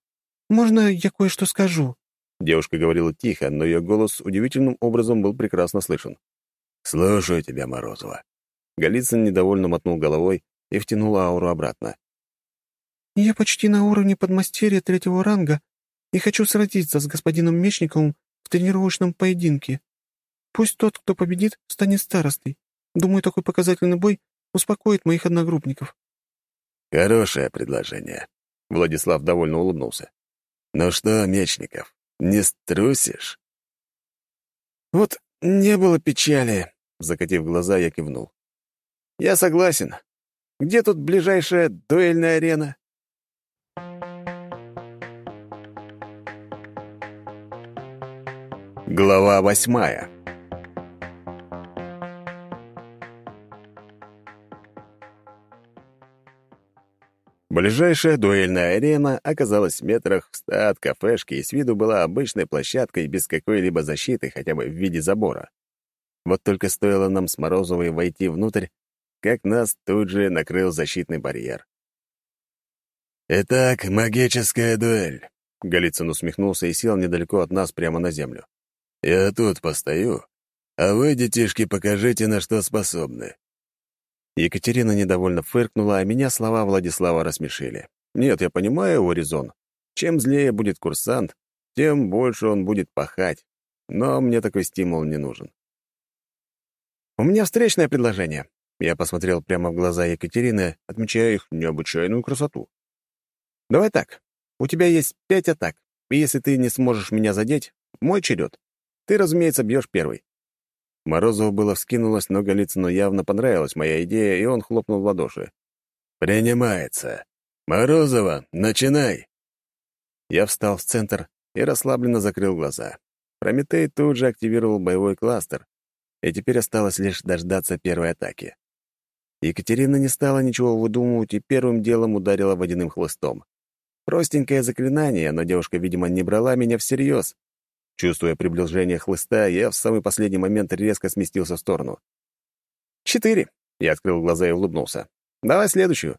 можно я кое-что скажу?» Девушка говорила тихо, но ее голос удивительным образом был прекрасно слышен. «Слушаю тебя, Морозова». Голицын недовольно мотнул головой и втянул ауру обратно. «Я почти на уровне подмастерья третьего ранга и хочу сразиться с господином Мечниковым в тренировочном поединке. Пусть тот, кто победит, станет старостой. Думаю, такой показательный бой успокоит моих одногруппников». «Хорошее предложение», — Владислав довольно улыбнулся. «Ну что, Мечников, не струсишь?» «Вот не было печали», — закатив глаза, я кивнул. «Я согласен. Где тут ближайшая дуэльная арена?» Глава восьмая Ближайшая дуэльная арена оказалась в метрах в ста от кафешки и с виду была обычной площадкой без какой-либо защиты, хотя бы в виде забора. Вот только стоило нам с Морозовой войти внутрь, как нас тут же накрыл защитный барьер. «Итак, магическая дуэль», — Голицын усмехнулся и сел недалеко от нас прямо на землю. «Я тут постою, а вы, детишки, покажите, на что способны. Екатерина недовольно фыркнула, а меня слова Владислава рассмешили. Нет, я понимаю его резон. Чем злее будет курсант, тем больше он будет пахать. Но мне такой стимул не нужен. «У меня встречное предложение». Я посмотрел прямо в глаза Екатерины, отмечая их необычайную красоту. «Давай так. У тебя есть пять атак, и если ты не сможешь меня задеть, мой черед. Ты, разумеется, бьешь первый. Морозову было вскинулось, но Голицыну явно понравилась моя идея, и он хлопнул в ладоши. «Принимается. Морозова, начинай!» Я встал в центр и расслабленно закрыл глаза. Прометей тут же активировал боевой кластер, и теперь осталось лишь дождаться первой атаки. Екатерина не стала ничего выдумывать и первым делом ударила водяным хлыстом. Простенькое заклинание, но девушка, видимо, не брала меня всерьез, Чувствуя приближение хлыста, я в самый последний момент резко сместился в сторону. «Четыре!» — я открыл глаза и улыбнулся. «Давай следующую!»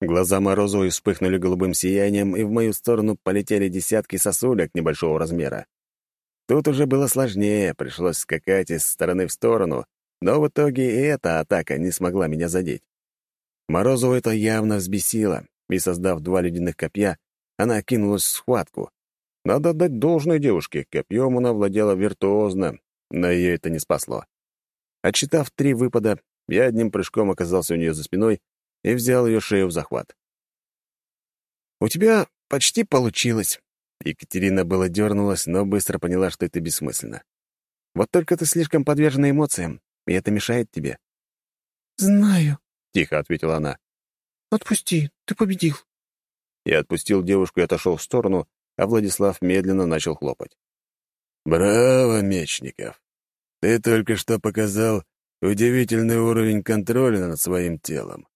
Глаза Морозовой вспыхнули голубым сиянием, и в мою сторону полетели десятки сосулек небольшого размера. Тут уже было сложнее, пришлось скакать из стороны в сторону, но в итоге и эта атака не смогла меня задеть. Морозову это явно взбесило, и, создав два ледяных копья, она кинулась в схватку. Надо отдать должное девушке, копьем она владела виртуозно, но ее это не спасло. Отчитав три выпада, я одним прыжком оказался у нее за спиной и взял ее шею в захват. «У тебя почти получилось». Екатерина было дернулась, но быстро поняла, что это бессмысленно. «Вот только ты слишком подвержена эмоциям, и это мешает тебе». «Знаю», — тихо ответила она. «Отпусти, ты победил». Я отпустил девушку и отошел в сторону, а Владислав медленно начал хлопать. «Браво, Мечников! Ты только что показал удивительный уровень контроля над своим телом.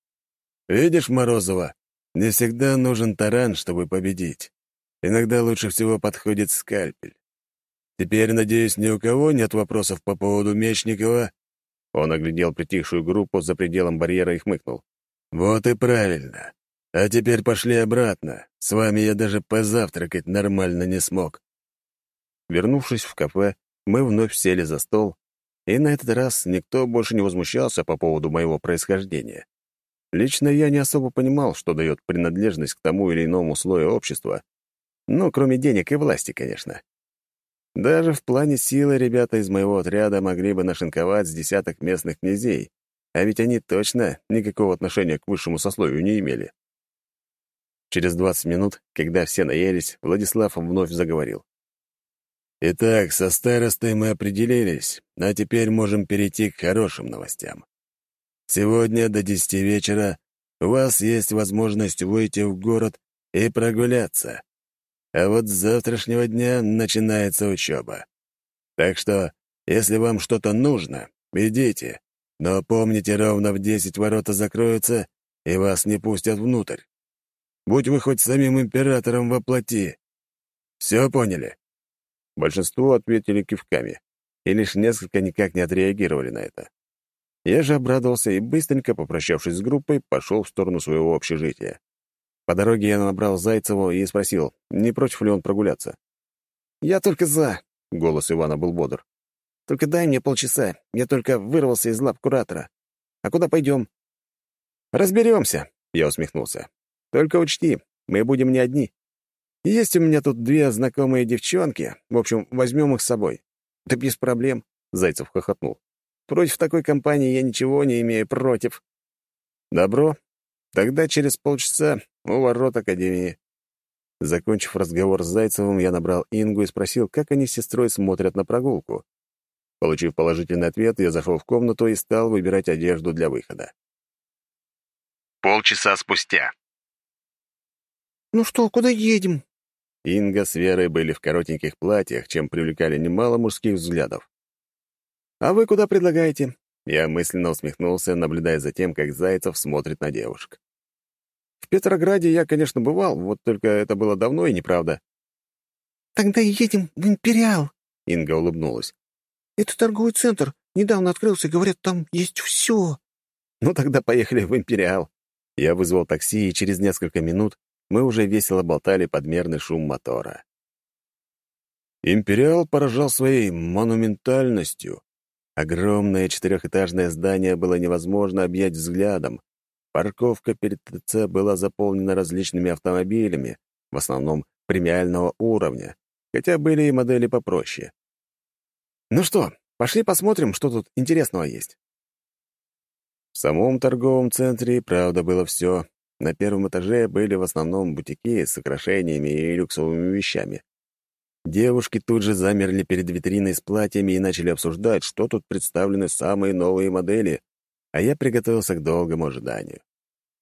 Видишь, Морозова, не всегда нужен таран, чтобы победить. Иногда лучше всего подходит скальпель. Теперь, надеюсь, ни у кого нет вопросов по поводу Мечникова?» Он оглядел притихшую группу за пределом барьера и хмыкнул. «Вот и правильно. А теперь пошли обратно. С вами я даже позавтракать нормально не смог. Вернувшись в кафе, мы вновь сели за стол, И на этот раз никто больше не возмущался по поводу моего происхождения. Лично я не особо понимал, что дает принадлежность к тому или иному слою общества. Ну, кроме денег и власти, конечно. Даже в плане силы ребята из моего отряда могли бы нашинковать с десяток местных князей, а ведь они точно никакого отношения к высшему сословию не имели. Через 20 минут, когда все наелись, Владислав вновь заговорил. «Итак, со старостой мы определились, а теперь можем перейти к хорошим новостям. Сегодня до 10 вечера у вас есть возможность выйти в город и прогуляться. А вот с завтрашнего дня начинается учеба. Так что, если вам что-то нужно, идите, но помните, ровно в 10 ворота закроются, и вас не пустят внутрь. Будь вы хоть самим императором во плоти. Все поняли?» Большинство ответили кивками, и лишь несколько никак не отреагировали на это. Я же обрадовался и, быстренько попрощавшись с группой, пошел в сторону своего общежития. По дороге я набрал Зайцеву и спросил, не против ли он прогуляться. «Я только за», — голос Ивана был бодр. «Только дай мне полчаса, я только вырвался из лап куратора. А куда пойдем?» «Разберемся», — я усмехнулся. Только учти, мы будем не одни. Есть у меня тут две знакомые девчонки. В общем, возьмем их с собой. Да без проблем, — Зайцев хохотнул. Против такой компании я ничего не имею против. Добро. Тогда через полчаса у ворот Академии. Закончив разговор с Зайцевым, я набрал Ингу и спросил, как они с сестрой смотрят на прогулку. Получив положительный ответ, я зашел в комнату и стал выбирать одежду для выхода. Полчаса спустя. «Ну что, куда едем?» Инга с Верой были в коротеньких платьях, чем привлекали немало мужских взглядов. «А вы куда предлагаете?» Я мысленно усмехнулся, наблюдая за тем, как Зайцев смотрит на девушек. В Петрограде я, конечно, бывал, вот только это было давно и неправда. «Тогда едем в Империал», — Инга улыбнулась. «Это торговый центр. Недавно открылся, говорят, там есть все». «Ну, тогда поехали в Империал». Я вызвал такси, и через несколько минут мы уже весело болтали подмерный шум мотора. Империал поражал своей монументальностью. Огромное четырехэтажное здание было невозможно объять взглядом. Парковка перед ТЦ была заполнена различными автомобилями, в основном премиального уровня, хотя были и модели попроще. «Ну что, пошли посмотрим, что тут интересного есть». В самом торговом центре, правда, было все, на первом этаже были в основном бутики с украшениями и люксовыми вещами. Девушки тут же замерли перед витриной с платьями и начали обсуждать, что тут представлены самые новые модели, а я приготовился к долгому ожиданию.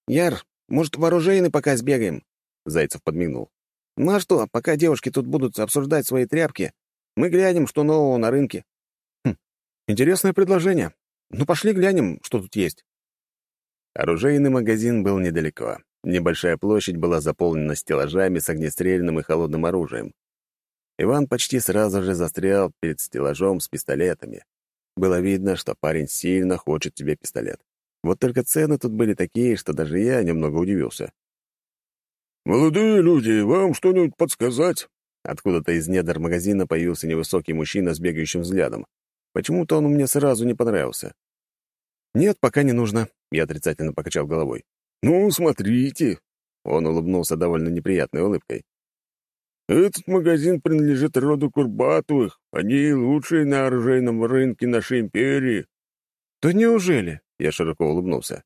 «Яр, может, вооружейный пока сбегаем?» Зайцев подмигнул. «Ну а что, пока девушки тут будут обсуждать свои тряпки, мы глянем, что нового на рынке». «Хм, интересное предложение. Ну, пошли глянем, что тут есть». Оружейный магазин был недалеко. Небольшая площадь была заполнена стеллажами с огнестрельным и холодным оружием. Иван почти сразу же застрял перед стеллажом с пистолетами. Было видно, что парень сильно хочет себе пистолет. Вот только цены тут были такие, что даже я немного удивился. «Молодые люди, вам что-нибудь подсказать?» Откуда-то из недр магазина появился невысокий мужчина с бегающим взглядом. Почему-то он мне сразу не понравился. «Нет, пока не нужно», — я отрицательно покачал головой. «Ну, смотрите!» — он улыбнулся довольно неприятной улыбкой. «Этот магазин принадлежит роду Курбатовых. Они лучшие на оружейном рынке нашей империи». «Да неужели?» — я широко улыбнулся.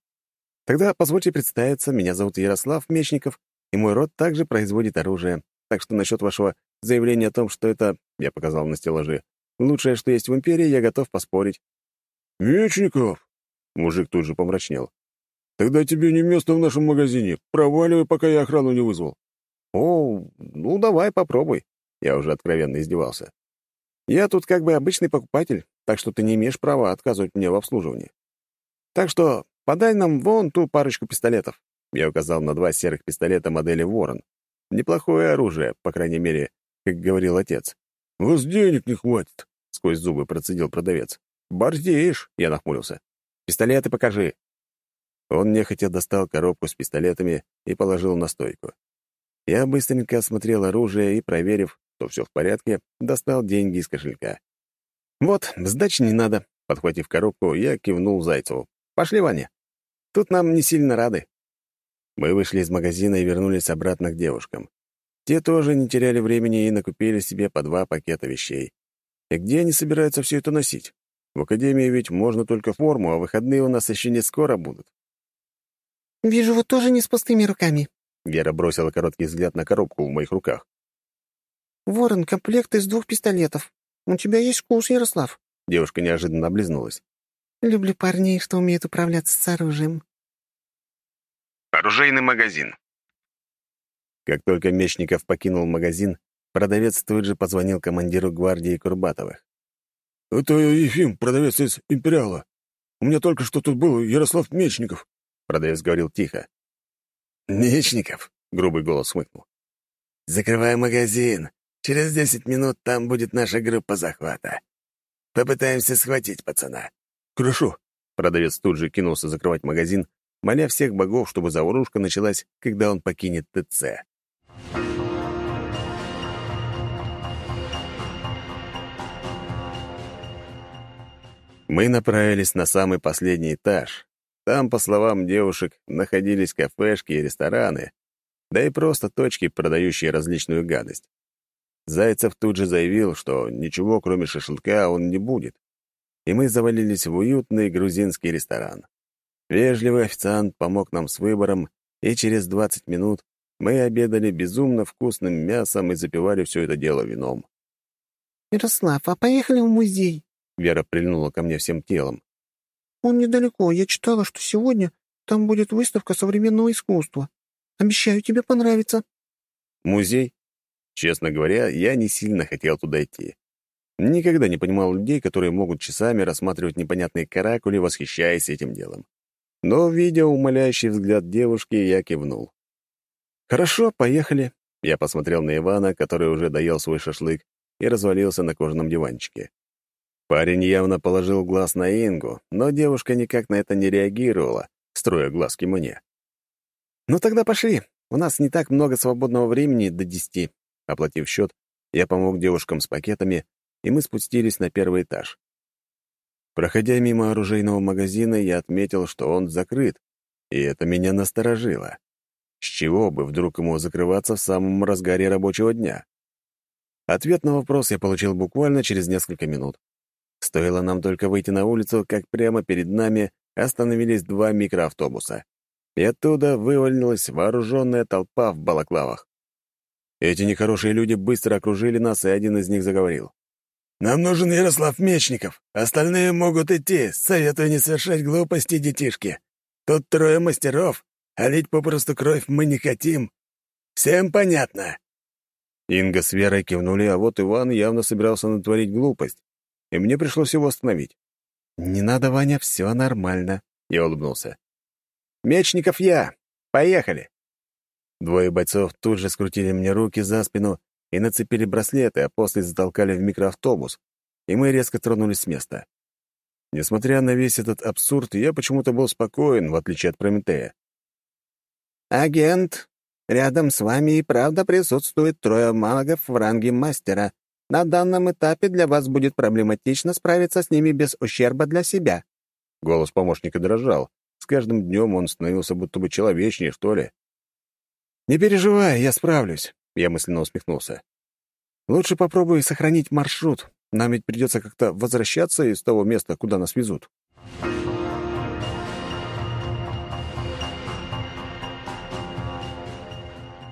«Тогда позвольте представиться, меня зовут Ярослав Мечников, и мой род также производит оружие. Так что насчет вашего заявления о том, что это, я показал на стеллаже, лучшее, что есть в империи, я готов поспорить». «Мечников, Мужик тут же помрачнел. «Тогда тебе не место в нашем магазине. Проваливай, пока я охрану не вызвал». «О, ну давай попробуй». Я уже откровенно издевался. «Я тут как бы обычный покупатель, так что ты не имеешь права отказывать мне в обслуживании. Так что подай нам вон ту парочку пистолетов». Я указал на два серых пистолета модели «Ворон». Неплохое оружие, по крайней мере, как говорил отец. «Вас денег не хватит», — сквозь зубы процедил продавец. «Борзеешь», — я нахмурился. Пистолеты покажи». Он нехотя достал коробку с пистолетами и положил на стойку. Я быстренько осмотрел оружие и, проверив, что все в порядке, достал деньги из кошелька. «Вот, сдачи не надо», Подхватив коробку, я кивнул Зайцеву. «Пошли, Ваня. Тут нам не сильно рады». Мы вышли из магазина и вернулись обратно к девушкам. Те тоже не теряли времени и накупили себе по два пакета вещей. И где они собираются все это носить? В академии ведь можно только форму, а выходные у нас еще не скоро будут. «Вижу, вы тоже не с пустыми руками». Вера бросила короткий взгляд на коробку в моих руках. «Ворон, комплект из двух пистолетов. У тебя есть вкус, Ярослав?» Девушка неожиданно облизнулась. «Люблю парней, что умеют управляться с оружием». Оружейный магазин. Как только Мечников покинул магазин, продавец тут же позвонил командиру гвардии Курбатовых. «Это Ефим, продавец из «Империала». У меня только что тут был Ярослав Мечников», — продавец говорил тихо. «Мечников?» — грубый голос смыкнул. «Закрывай магазин. Через десять минут там будет наша группа захвата. Попытаемся схватить пацана». «Хорошо». Продавец тут же кинулся закрывать магазин, моля всех богов, чтобы заварушка началась, когда он покинет ТЦ. Мы направились на самый последний этаж. Там, по словам девушек, находились кафешки и рестораны, да и просто точки, продающие различную гадость. Зайцев тут же заявил, что ничего, кроме шашлыка, он не будет. И мы завалились в уютный грузинский ресторан. Вежливый официант помог нам с выбором, и через 20 минут мы обедали безумно вкусным мясом и запивали все это дело вином. «Ярослав, а поехали в музей?» Вера прильнула ко мне всем телом. «Он недалеко. Я читала, что сегодня там будет выставка современного искусства. Обещаю, тебе понравится». «Музей?» Честно говоря, я не сильно хотел туда идти. Никогда не понимал людей, которые могут часами рассматривать непонятные каракули, восхищаясь этим делом. Но, видя умоляющий взгляд девушки, я кивнул. «Хорошо, поехали». Я посмотрел на Ивана, который уже доел свой шашлык и развалился на кожаном диванчике. Парень явно положил глаз на Ингу, но девушка никак на это не реагировала, строя глазки мне. «Ну тогда пошли. У нас не так много свободного времени до десяти». Оплатив счет, я помог девушкам с пакетами, и мы спустились на первый этаж. Проходя мимо оружейного магазина, я отметил, что он закрыт, и это меня насторожило. С чего бы вдруг ему закрываться в самом разгаре рабочего дня? Ответ на вопрос я получил буквально через несколько минут. Стоило нам только выйти на улицу, как прямо перед нами остановились два микроавтобуса. И оттуда вывалилась вооруженная толпа в балаклавах. Эти нехорошие люди быстро окружили нас, и один из них заговорил. «Нам нужен Ярослав Мечников. Остальные могут идти. Советую не совершать глупости, детишки. Тут трое мастеров, а лить попросту кровь мы не хотим. Всем понятно?» Инга с Верой кивнули, а вот Иван явно собирался натворить глупость и мне пришлось его остановить. «Не надо, Ваня, все нормально», — я улыбнулся. «Мечников я! Поехали!» Двое бойцов тут же скрутили мне руки за спину и нацепили браслеты, а после затолкали в микроавтобус, и мы резко тронулись с места. Несмотря на весь этот абсурд, я почему-то был спокоен, в отличие от Прометея. «Агент, рядом с вами и правда присутствует трое магов в ранге мастера», на данном этапе для вас будет проблематично справиться с ними без ущерба для себя». Голос помощника дрожал. С каждым днем он становился будто бы человечнее, что ли. «Не переживай, я справлюсь», — я мысленно усмехнулся. «Лучше попробуй сохранить маршрут. Нам ведь придется как-то возвращаться из того места, куда нас везут».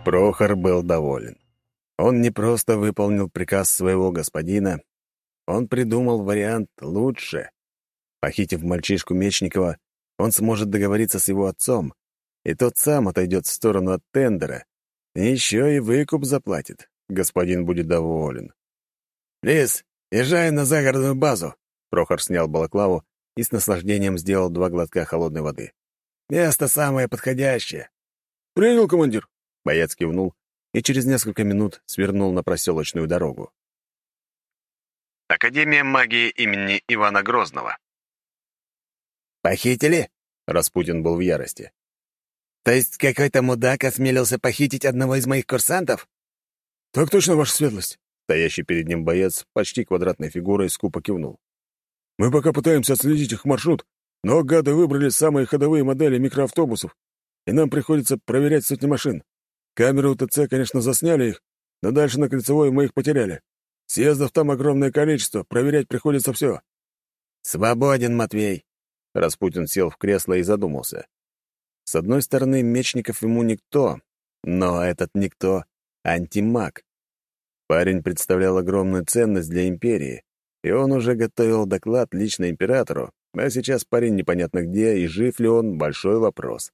Прохор был доволен. Он не просто выполнил приказ своего господина, он придумал вариант лучше. Похитив мальчишку Мечникова, он сможет договориться с его отцом, и тот сам отойдет в сторону от тендера. И еще и выкуп заплатит. Господин будет доволен. «Лис, езжай на загородную базу!» Прохор снял балаклаву и с наслаждением сделал два глотка холодной воды. «Место самое подходящее!» «Принял, командир!» Боец кивнул и через несколько минут свернул на проселочную дорогу. Академия магии имени Ивана Грозного. «Похитили?» — Распутин был в ярости. «То есть какой-то мудак осмелился похитить одного из моих курсантов?» «Так точно, ваша светлость!» Стоящий перед ним боец почти квадратной фигурой скупо кивнул. Мы пока пытаемся отследить их маршрут, но гады выбрали самые ходовые модели микроавтобусов, и нам приходится проверять сотни машин. Камеры УТЦ, конечно, засняли их, но дальше на Кольцевой мы их потеряли. Съездов там огромное количество, проверять приходится все. «Свободен, Матвей!» Распутин сел в кресло и задумался. С одной стороны, Мечников ему никто, но этот никто — антимаг. Парень представлял огромную ценность для империи, и он уже готовил доклад лично императору, а сейчас парень непонятно где, и жив ли он — большой вопрос.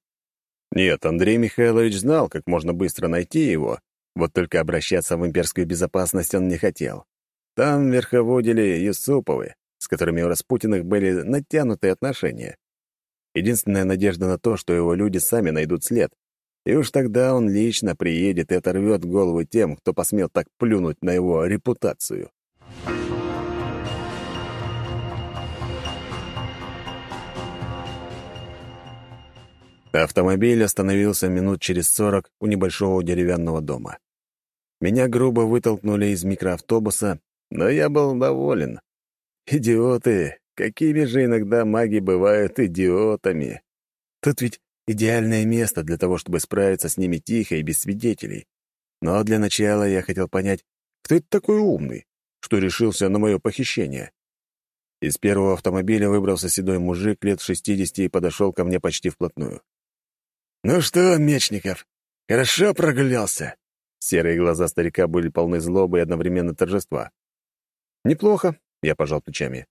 Нет, Андрей Михайлович знал, как можно быстро найти его, вот только обращаться в имперскую безопасность он не хотел. Там верховодили Юсуповы, с которыми у Распутиных были натянутые отношения. Единственная надежда на то, что его люди сами найдут след. И уж тогда он лично приедет и оторвет голову тем, кто посмел так плюнуть на его репутацию. Автомобиль остановился минут через сорок у небольшого деревянного дома. Меня грубо вытолкнули из микроавтобуса, но я был доволен. Идиоты! Какими же иногда маги бывают идиотами! Тут ведь идеальное место для того, чтобы справиться с ними тихо и без свидетелей. Но для начала я хотел понять, кто это такой умный, что решился на мое похищение. Из первого автомобиля выбрался седой мужик лет шестидесяти и подошел ко мне почти вплотную. «Ну что, Мечников, хорошо прогулялся?» Серые глаза старика были полны злобы и одновременно торжества. «Неплохо», — я пожал плечами.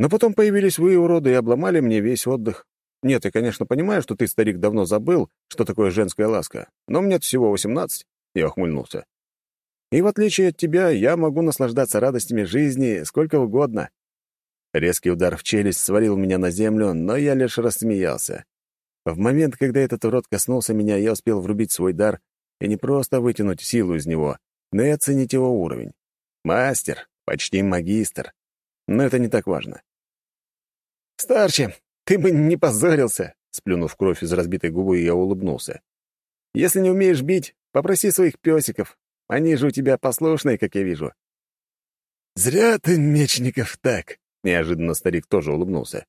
«Но потом появились вы, уроды, и обломали мне весь отдых. Нет, я, конечно, понимаю, что ты, старик, давно забыл, что такое женская ласка, но мне всего восемнадцать», — я ухмыльнулся. «И в отличие от тебя, я могу наслаждаться радостями жизни сколько угодно». Резкий удар в челюсть свалил меня на землю, но я лишь рассмеялся. В момент, когда этот урод коснулся меня, я успел врубить свой дар и не просто вытянуть силу из него, но и оценить его уровень. Мастер, почти магистр. Но это не так важно. «Старче, ты бы не позорился!» Сплюнув кровь из разбитой губы, я улыбнулся. «Если не умеешь бить, попроси своих песиков. Они же у тебя послушные, как я вижу». «Зря ты, Мечников, так!» Неожиданно старик тоже улыбнулся.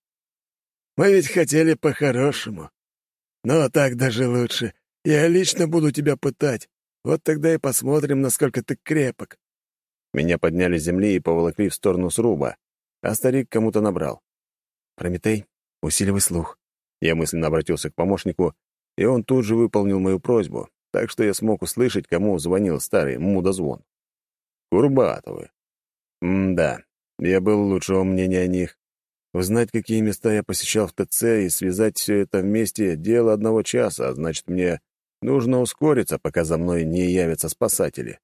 «Мы ведь хотели по-хорошему. Но так даже лучше. Я лично буду тебя пытать. Вот тогда и посмотрим, насколько ты крепок». Меня подняли с земли и поволокли в сторону сруба, а старик кому-то набрал. «Прометей, усиливай слух». Я мысленно обратился к помощнику, и он тут же выполнил мою просьбу, так что я смог услышать, кому звонил старый мудозвон. Курбатовы. М-да, я был лучшего мнения о них. Узнать, какие места я посещал в ТЦ, и связать все это вместе — дело одного часа, а значит, мне нужно ускориться, пока за мной не явятся спасатели.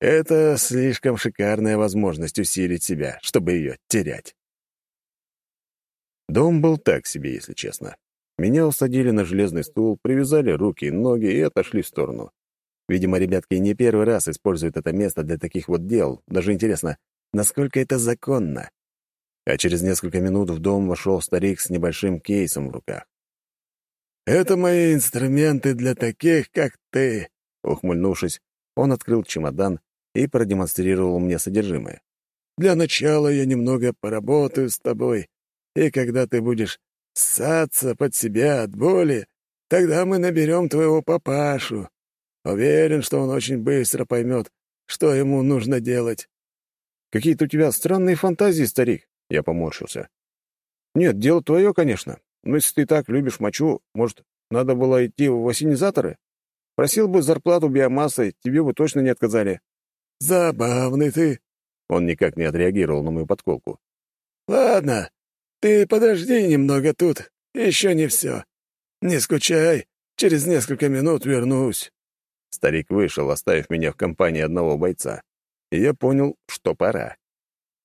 Это слишком шикарная возможность усилить себя, чтобы ее терять. Дом был так себе, если честно. Меня усадили на железный стул, привязали руки и ноги и отошли в сторону. Видимо, ребятки не первый раз используют это место для таких вот дел. Даже интересно, насколько это законно а через несколько минут в дом вошел старик с небольшим кейсом в руках. «Это мои инструменты для таких, как ты», — ухмыльнувшись, он открыл чемодан и продемонстрировал мне содержимое. «Для начала я немного поработаю с тобой, и когда ты будешь ссаться под себя от боли, тогда мы наберем твоего папашу. Уверен, что он очень быстро поймет, что ему нужно делать». «Какие-то у тебя странные фантазии, старик», я поморщился. «Нет, дело твое, конечно. Но если ты так любишь мочу, может, надо было идти в ассенизаторы? Просил бы зарплату биомассой, тебе бы точно не отказали». «Забавный ты». Он никак не отреагировал на мою подколку. «Ладно, ты подожди немного тут, еще не все. Не скучай, через несколько минут вернусь». Старик вышел, оставив меня в компании одного бойца. И я понял, что пора.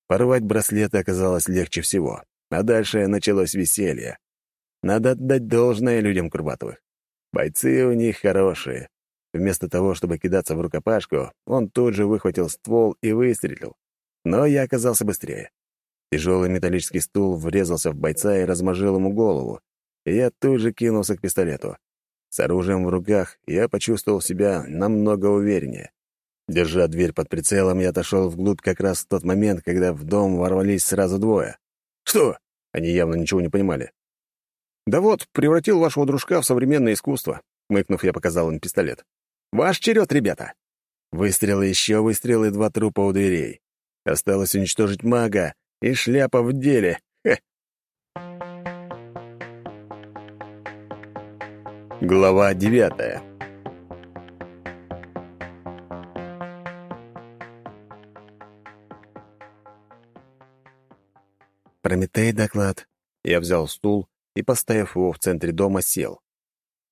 Порвать браслеты оказалось легче всего, а дальше началось веселье. Надо отдать должное людям Курбатовых. Бойцы у них хорошие. Вместо того, чтобы кидаться в рукопашку, он тут же выхватил ствол и выстрелил. Но я оказался быстрее. Тяжелый металлический стул врезался в бойца и размажил ему голову. Я тут же кинулся к пистолету. С оружием в руках я почувствовал себя намного увереннее. Держа дверь под прицелом, я отошел вглубь как раз в тот момент, когда в дом ворвались сразу двое. «Что?» — они явно ничего не понимали. «Да вот, превратил вашего дружка в современное искусство», — мыкнув, я показал им пистолет. «Ваш черед, ребята!» Выстрелы, еще выстрелы, два трупа у дверей. Осталось уничтожить мага, и шляпа в деле. Хе. Глава девятая «Прометей доклад». Я взял стул и, поставив его в центре дома, сел.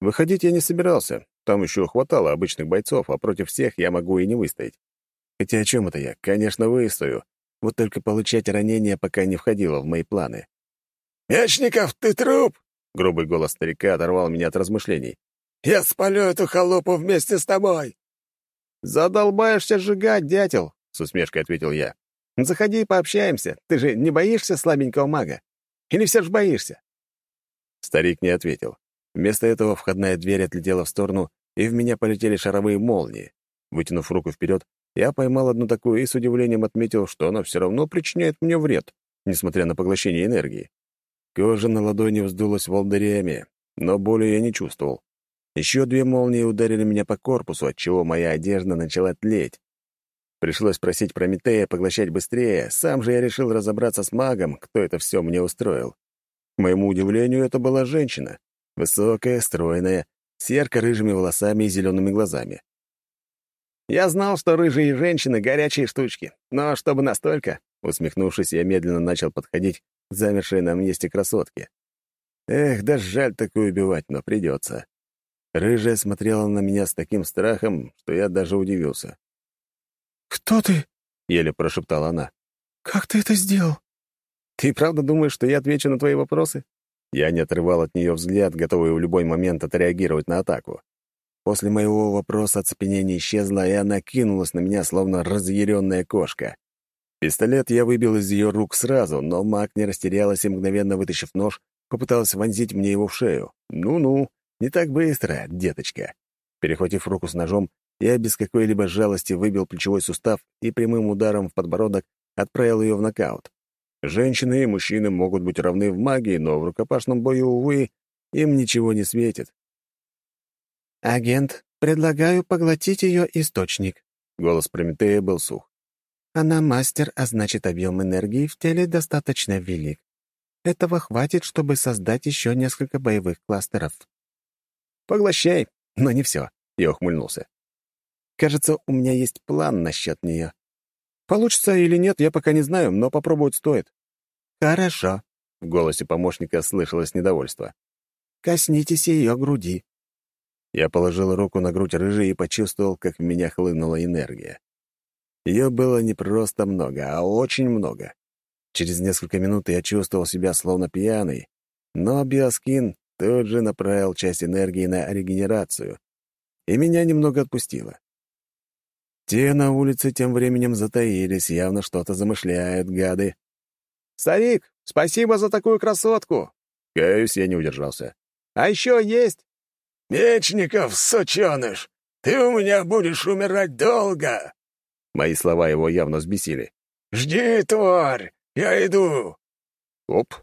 Выходить я не собирался. Там еще хватало обычных бойцов, а против всех я могу и не выстоять. Хотя о чем это я? Конечно, выстою. Вот только получать ранения пока не входило в мои планы. «Мечников, ты труп!» — грубый голос старика оторвал меня от размышлений. «Я спалю эту халупу вместе с тобой!» «Задолбаешься сжигать, дятел!» — с усмешкой ответил я. Заходи и пообщаемся. Ты же не боишься слабенького мага? Или все же боишься?» Старик не ответил. Вместо этого входная дверь отлетела в сторону, и в меня полетели шаровые молнии. Вытянув руку вперед, я поймал одну такую и с удивлением отметил, что она все равно причиняет мне вред, несмотря на поглощение энергии. Кожа на ладони вздулась волдырями, но боли я не чувствовал. Еще две молнии ударили меня по корпусу, отчего моя одежда начала тлеть. Пришлось просить Прометея поглощать быстрее, сам же я решил разобраться с магом, кто это все мне устроил. К моему удивлению, это была женщина. Высокая, стройная, с ярко-рыжими волосами и зелеными глазами. «Я знал, что рыжие женщины — горячие штучки, но чтобы настолько...» Усмехнувшись, я медленно начал подходить к замершей на месте красотке. Эх, да жаль такую убивать, но придется. Рыжая смотрела на меня с таким страхом, что я даже удивился. «Кто ты?» — еле прошептала она. «Как ты это сделал?» «Ты правда думаешь, что я отвечу на твои вопросы?» Я не отрывал от нее взгляд, готовый в любой момент отреагировать на атаку. После моего вопроса оцепенение исчезло, и она кинулась на меня, словно разъяренная кошка. Пистолет я выбил из ее рук сразу, но маг не растерялась и, мгновенно вытащив нож, попыталась вонзить мне его в шею. «Ну-ну, не так быстро, деточка». Перехватив руку с ножом, я без какой-либо жалости выбил плечевой сустав и прямым ударом в подбородок отправил ее в нокаут. Женщины и мужчины могут быть равны в магии, но в рукопашном бою, увы, им ничего не светит. «Агент, предлагаю поглотить ее источник». Голос Прометея был сух. «Она мастер, а значит, объем энергии в теле достаточно велик. Этого хватит, чтобы создать еще несколько боевых кластеров». «Поглощай, но не все», — я ухмыльнулся. Кажется, у меня есть план насчет нее. Получится или нет, я пока не знаю, но попробовать стоит. Хорошо. В голосе помощника слышалось недовольство. Коснитесь ее груди. Я положил руку на грудь рыжей и почувствовал, как в меня хлынула энергия. Ее было не просто много, а очень много. Через несколько минут я чувствовал себя словно пьяный, но биоскин тут же направил часть энергии на регенерацию, и меня немного отпустило. Те на улице тем временем затаились, явно что-то замышляют, гады. «Старик, спасибо за такую красотку!» Каюсь, я не удержался. «А еще есть?» «Мечников, сученыш, ты у меня будешь умирать долго!» Мои слова его явно взбесили. «Жди, тварь, я иду!» Оп,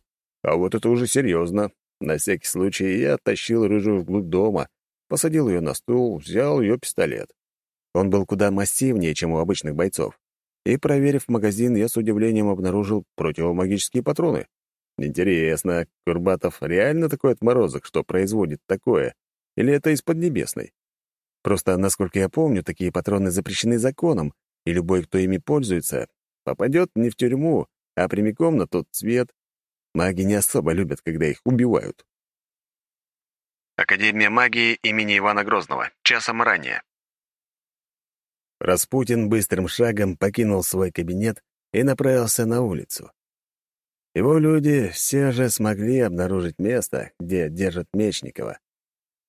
а вот это уже серьезно. На всякий случай я оттащил рыжую вглубь дома, посадил ее на стул, взял ее пистолет. Он был куда массивнее, чем у обычных бойцов. И, проверив магазин, я с удивлением обнаружил противомагические патроны. Интересно, Курбатов реально такой отморозок, что производит такое? Или это из Поднебесной? Просто, насколько я помню, такие патроны запрещены законом, и любой, кто ими пользуется, попадет не в тюрьму, а прямиком на тот цвет. Маги не особо любят, когда их убивают. Академия магии имени Ивана Грозного. Часом ранее. Распутин быстрым шагом покинул свой кабинет и направился на улицу. Его люди все же смогли обнаружить место, где держат Мечникова.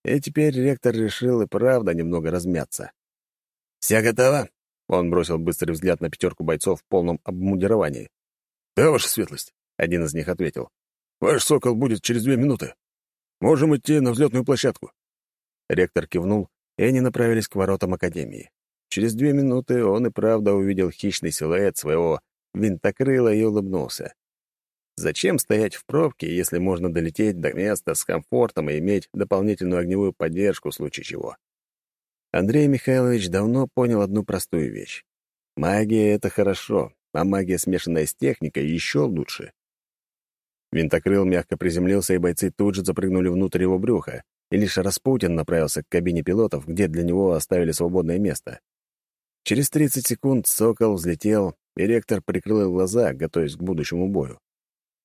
И теперь ректор решил и правда немного размяться. «Все готово?» — он бросил быстрый взгляд на пятерку бойцов в полном обмундировании. «Да, ваша светлость», — один из них ответил. «Ваш сокол будет через две минуты. Можем идти на взлетную площадку». Ректор кивнул, и они направились к воротам Академии. Через две минуты он и правда увидел хищный силуэт своего винтокрыла и улыбнулся. Зачем стоять в пробке, если можно долететь до места с комфортом и иметь дополнительную огневую поддержку в случае чего? Андрей Михайлович давно понял одну простую вещь. Магия — это хорошо, а магия, смешанная с техникой, еще лучше. Винтокрыл мягко приземлился, и бойцы тут же запрыгнули внутрь его брюха, и лишь Распутин направился к кабине пилотов, где для него оставили свободное место. Через 30 секунд «Сокол» взлетел, и ректор прикрыл глаза, готовясь к будущему бою.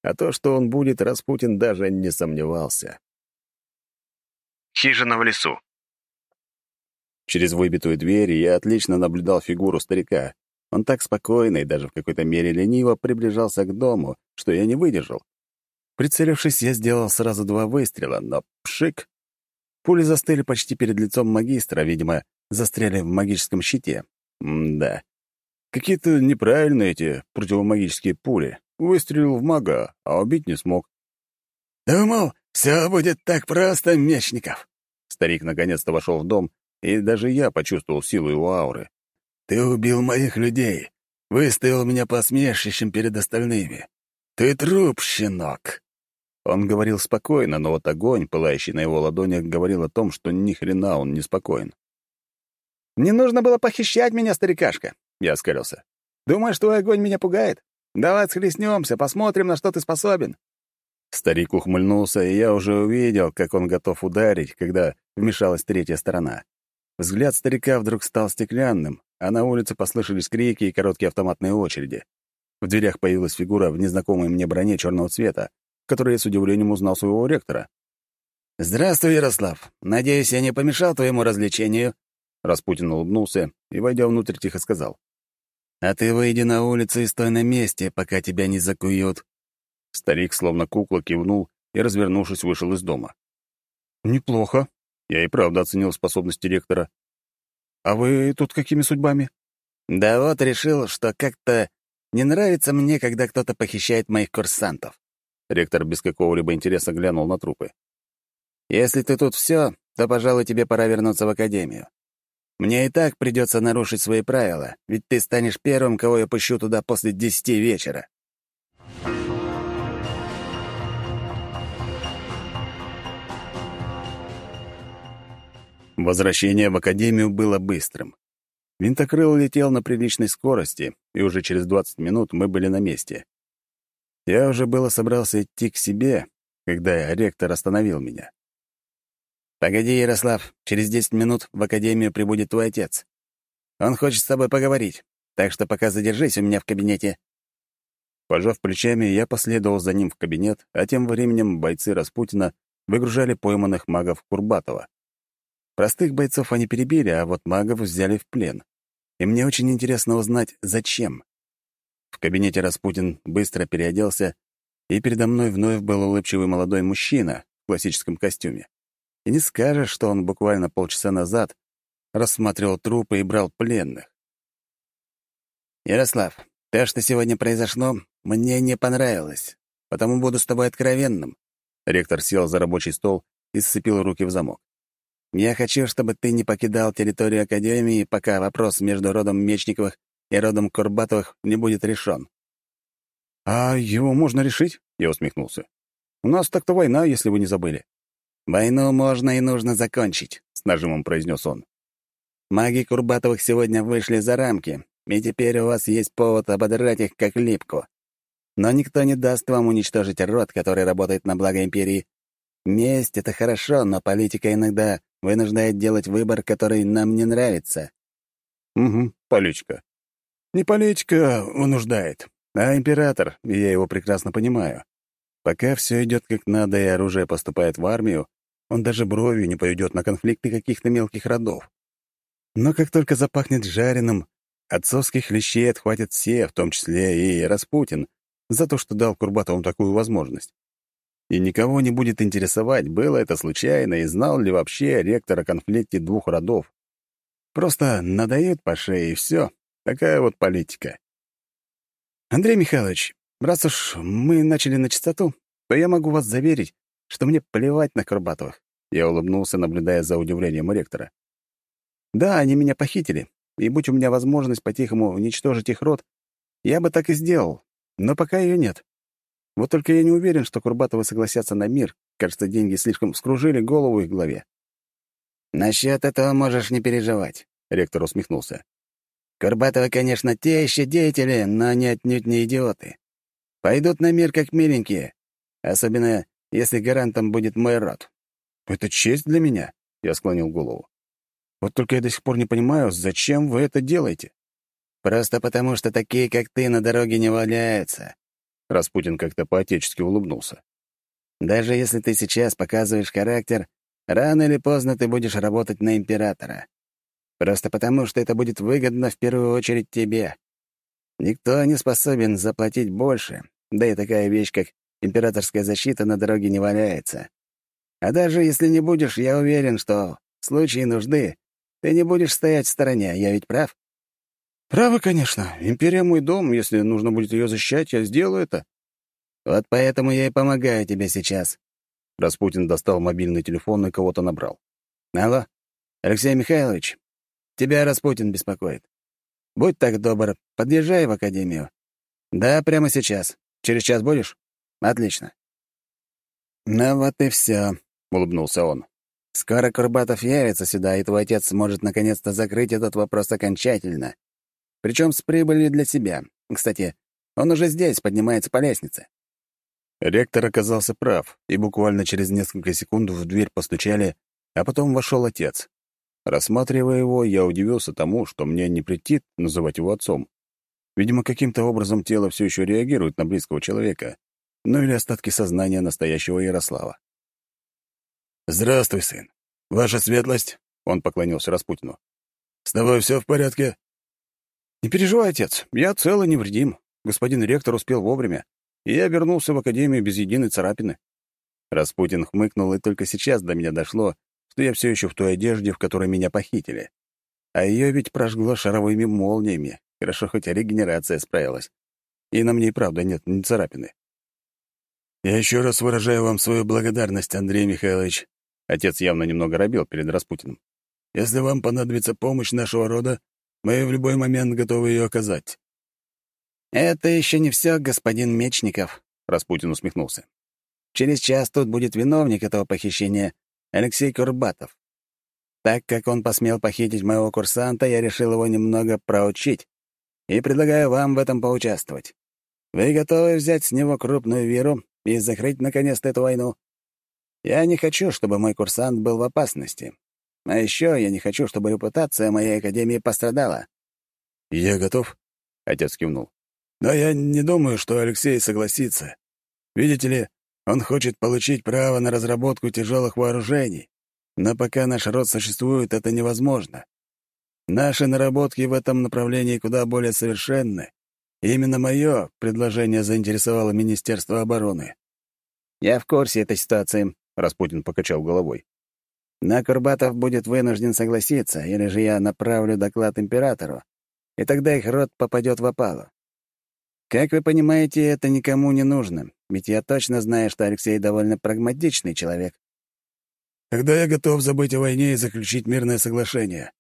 А то, что он будет, Распутин даже не сомневался. Хижина в лесу. Через выбитую дверь я отлично наблюдал фигуру старика. Он так спокойно и даже в какой-то мере лениво приближался к дому, что я не выдержал. Прицелившись, я сделал сразу два выстрела, но пшик! Пули застыли почти перед лицом магистра, видимо, застряли в магическом щите. М-да. Какие-то неправильные эти противомагические пули. Выстрелил в мага, а убить не смог. «Думал, все будет так просто, Мечников!» Старик наконец-то вошел в дом, и даже я почувствовал силу его ауры. «Ты убил моих людей, выставил меня посмешищем перед остальными. Ты труп, щенок!» Он говорил спокойно, но вот огонь, пылающий на его ладонях, говорил о том, что ни хрена он не спокоен. «Не нужно было похищать меня, старикашка!» — я оскалился. «Думаешь, твой огонь меня пугает? Давай схлестнемся, посмотрим, на что ты способен». Старик ухмыльнулся, и я уже увидел, как он готов ударить, когда вмешалась третья сторона. Взгляд старика вдруг стал стеклянным, а на улице послышались крики и короткие автоматные очереди. В дверях появилась фигура в незнакомой мне броне черного цвета, в которой я с удивлением узнал своего ректора. «Здравствуй, Ярослав. Надеюсь, я не помешал твоему развлечению?» Распутин улыбнулся и, войдя внутрь, тихо сказал. «А ты выйди на улицу и стой на месте, пока тебя не закуют». Старик, словно кукла, кивнул и, развернувшись, вышел из дома. «Неплохо». Я и правда оценил способности ректора. «А вы тут какими судьбами?» «Да вот решил, что как-то не нравится мне, когда кто-то похищает моих курсантов». Ректор без какого-либо интереса глянул на трупы. «Если ты тут все, то, пожалуй, тебе пора вернуться в академию. Мне и так придется нарушить свои правила, ведь ты станешь первым, кого я пущу туда после десяти вечера. Возвращение в академию было быстрым. Винтокрыл летел на приличной скорости, и уже через 20 минут мы были на месте. Я уже было собрался идти к себе, когда ректор остановил меня. «Погоди, Ярослав, через десять минут в академию прибудет твой отец. Он хочет с тобой поговорить, так что пока задержись у меня в кабинете». Пожав плечами, я последовал за ним в кабинет, а тем временем бойцы Распутина выгружали пойманных магов Курбатова. Простых бойцов они перебили, а вот магов взяли в плен. И мне очень интересно узнать, зачем. В кабинете Распутин быстро переоделся, и передо мной вновь был улыбчивый молодой мужчина в классическом костюме. И не скажешь, что он буквально полчаса назад рассматривал трупы и брал пленных. «Ярослав, то, что сегодня произошло, мне не понравилось, потому буду с тобой откровенным». Ректор сел за рабочий стол и сцепил руки в замок. «Я хочу, чтобы ты не покидал территорию Академии, пока вопрос между родом Мечниковых и родом Курбатовых не будет решен». «А его можно решить?» — я усмехнулся. «У нас так-то война, если вы не забыли». «Войну можно и нужно закончить», — с нажимом произнес он. «Маги Курбатовых сегодня вышли за рамки, и теперь у вас есть повод ободрать их как липку. Но никто не даст вам уничтожить род, который работает на благо империи. Месть — это хорошо, но политика иногда вынуждает делать выбор, который нам не нравится». «Угу, политика. Не политика вынуждает, а император, я его прекрасно понимаю. Пока все идет как надо и оружие поступает в армию, он даже бровью не поведет на конфликты каких-то мелких родов. Но как только запахнет жареным, отцовских лещей отхватят все, в том числе и Распутин, за то, что дал Курбатовым такую возможность. И никого не будет интересовать, было это случайно и знал ли вообще ректор о конфликте двух родов. Просто надают по шее, и все. Такая вот политика. Андрей Михайлович, раз уж мы начали на чистоту, то я могу вас заверить, что мне плевать на Курбатовых. Я улыбнулся, наблюдая за удивлением ректора. Да, они меня похитили, и будь у меня возможность по-тихому уничтожить их род, я бы так и сделал, но пока ее нет. Вот только я не уверен, что Курбатовы согласятся на мир. Кажется, деньги слишком скружили голову их голове. «Насчет этого можешь не переживать», — ректор усмехнулся. «Курбатовы, конечно, те еще деятели, но они отнюдь не идиоты. Пойдут на мир как миленькие, особенно если гарантом будет мой род». «Это честь для меня», — я склонил голову. «Вот только я до сих пор не понимаю, зачем вы это делаете?» «Просто потому, что такие, как ты, на дороге не валяются». Распутин как-то по-отечески улыбнулся. «Даже если ты сейчас показываешь характер, рано или поздно ты будешь работать на императора. Просто потому, что это будет выгодно в первую очередь тебе. Никто не способен заплатить больше, да и такая вещь, как императорская защита на дороге не валяется. А даже если не будешь, я уверен, что в случае нужды ты не будешь стоять в стороне, я ведь прав? Правы, конечно. Империя — мой дом. Если нужно будет ее защищать, я сделаю это. Вот поэтому я и помогаю тебе сейчас. Распутин достал мобильный телефон и кого-то набрал. Алло, Алексей Михайлович, тебя Распутин беспокоит. Будь так добр, подъезжай в академию. Да, прямо сейчас. Через час будешь? Отлично. Ну вот и все, улыбнулся он. Скоро Курбатов явится сюда, и твой отец сможет наконец-то закрыть этот вопрос окончательно. Причем с прибылью для себя. Кстати, он уже здесь, поднимается по лестнице. Ректор оказался прав, и буквально через несколько секунд в дверь постучали, а потом вошел отец. Рассматривая его, я удивился тому, что мне не претит называть его отцом. Видимо, каким-то образом тело все еще реагирует на близкого человека, ну или остатки сознания настоящего Ярослава. «Здравствуй, сын. Ваша светлость?» — он поклонился Распутину. «С тобой все в порядке?» «Не переживай, отец, я цел и невредим. Господин ректор успел вовремя, и я вернулся в академию без единой царапины». Распутин хмыкнул, и только сейчас до меня дошло, что я все еще в той одежде, в которой меня похитили. А ее ведь прожгло шаровыми молниями. Хорошо, хоть регенерация справилась. И на мне и правда нет ни царапины. «Я еще раз выражаю вам свою благодарность, Андрей Михайлович». Отец явно немного робил перед Распутиным. «Если вам понадобится помощь нашего рода, мы в любой момент готовы ее оказать». «Это еще не все, господин Мечников», — Распутин усмехнулся. «Через час тут будет виновник этого похищения, Алексей Курбатов. Так как он посмел похитить моего курсанта, я решил его немного проучить и предлагаю вам в этом поучаствовать. Вы готовы взять с него крупную виру и закрыть наконец-то эту войну? Я не хочу, чтобы мой курсант был в опасности. А еще я не хочу, чтобы репутация моей академии пострадала». «Я готов», — отец кивнул. Но я не думаю, что Алексей согласится. Видите ли, он хочет получить право на разработку тяжелых вооружений. Но пока наш род существует, это невозможно. Наши наработки в этом направлении куда более совершенны. И именно мое предложение заинтересовало Министерство обороны. «Я в курсе этой ситуации», — Распутин покачал головой. «На Курбатов будет вынужден согласиться, или же я направлю доклад императору, и тогда их род попадет в опалу. Как вы понимаете, это никому не нужно, ведь я точно знаю, что Алексей довольно прагматичный человек. Тогда я готов забыть о войне и заключить мирное соглашение.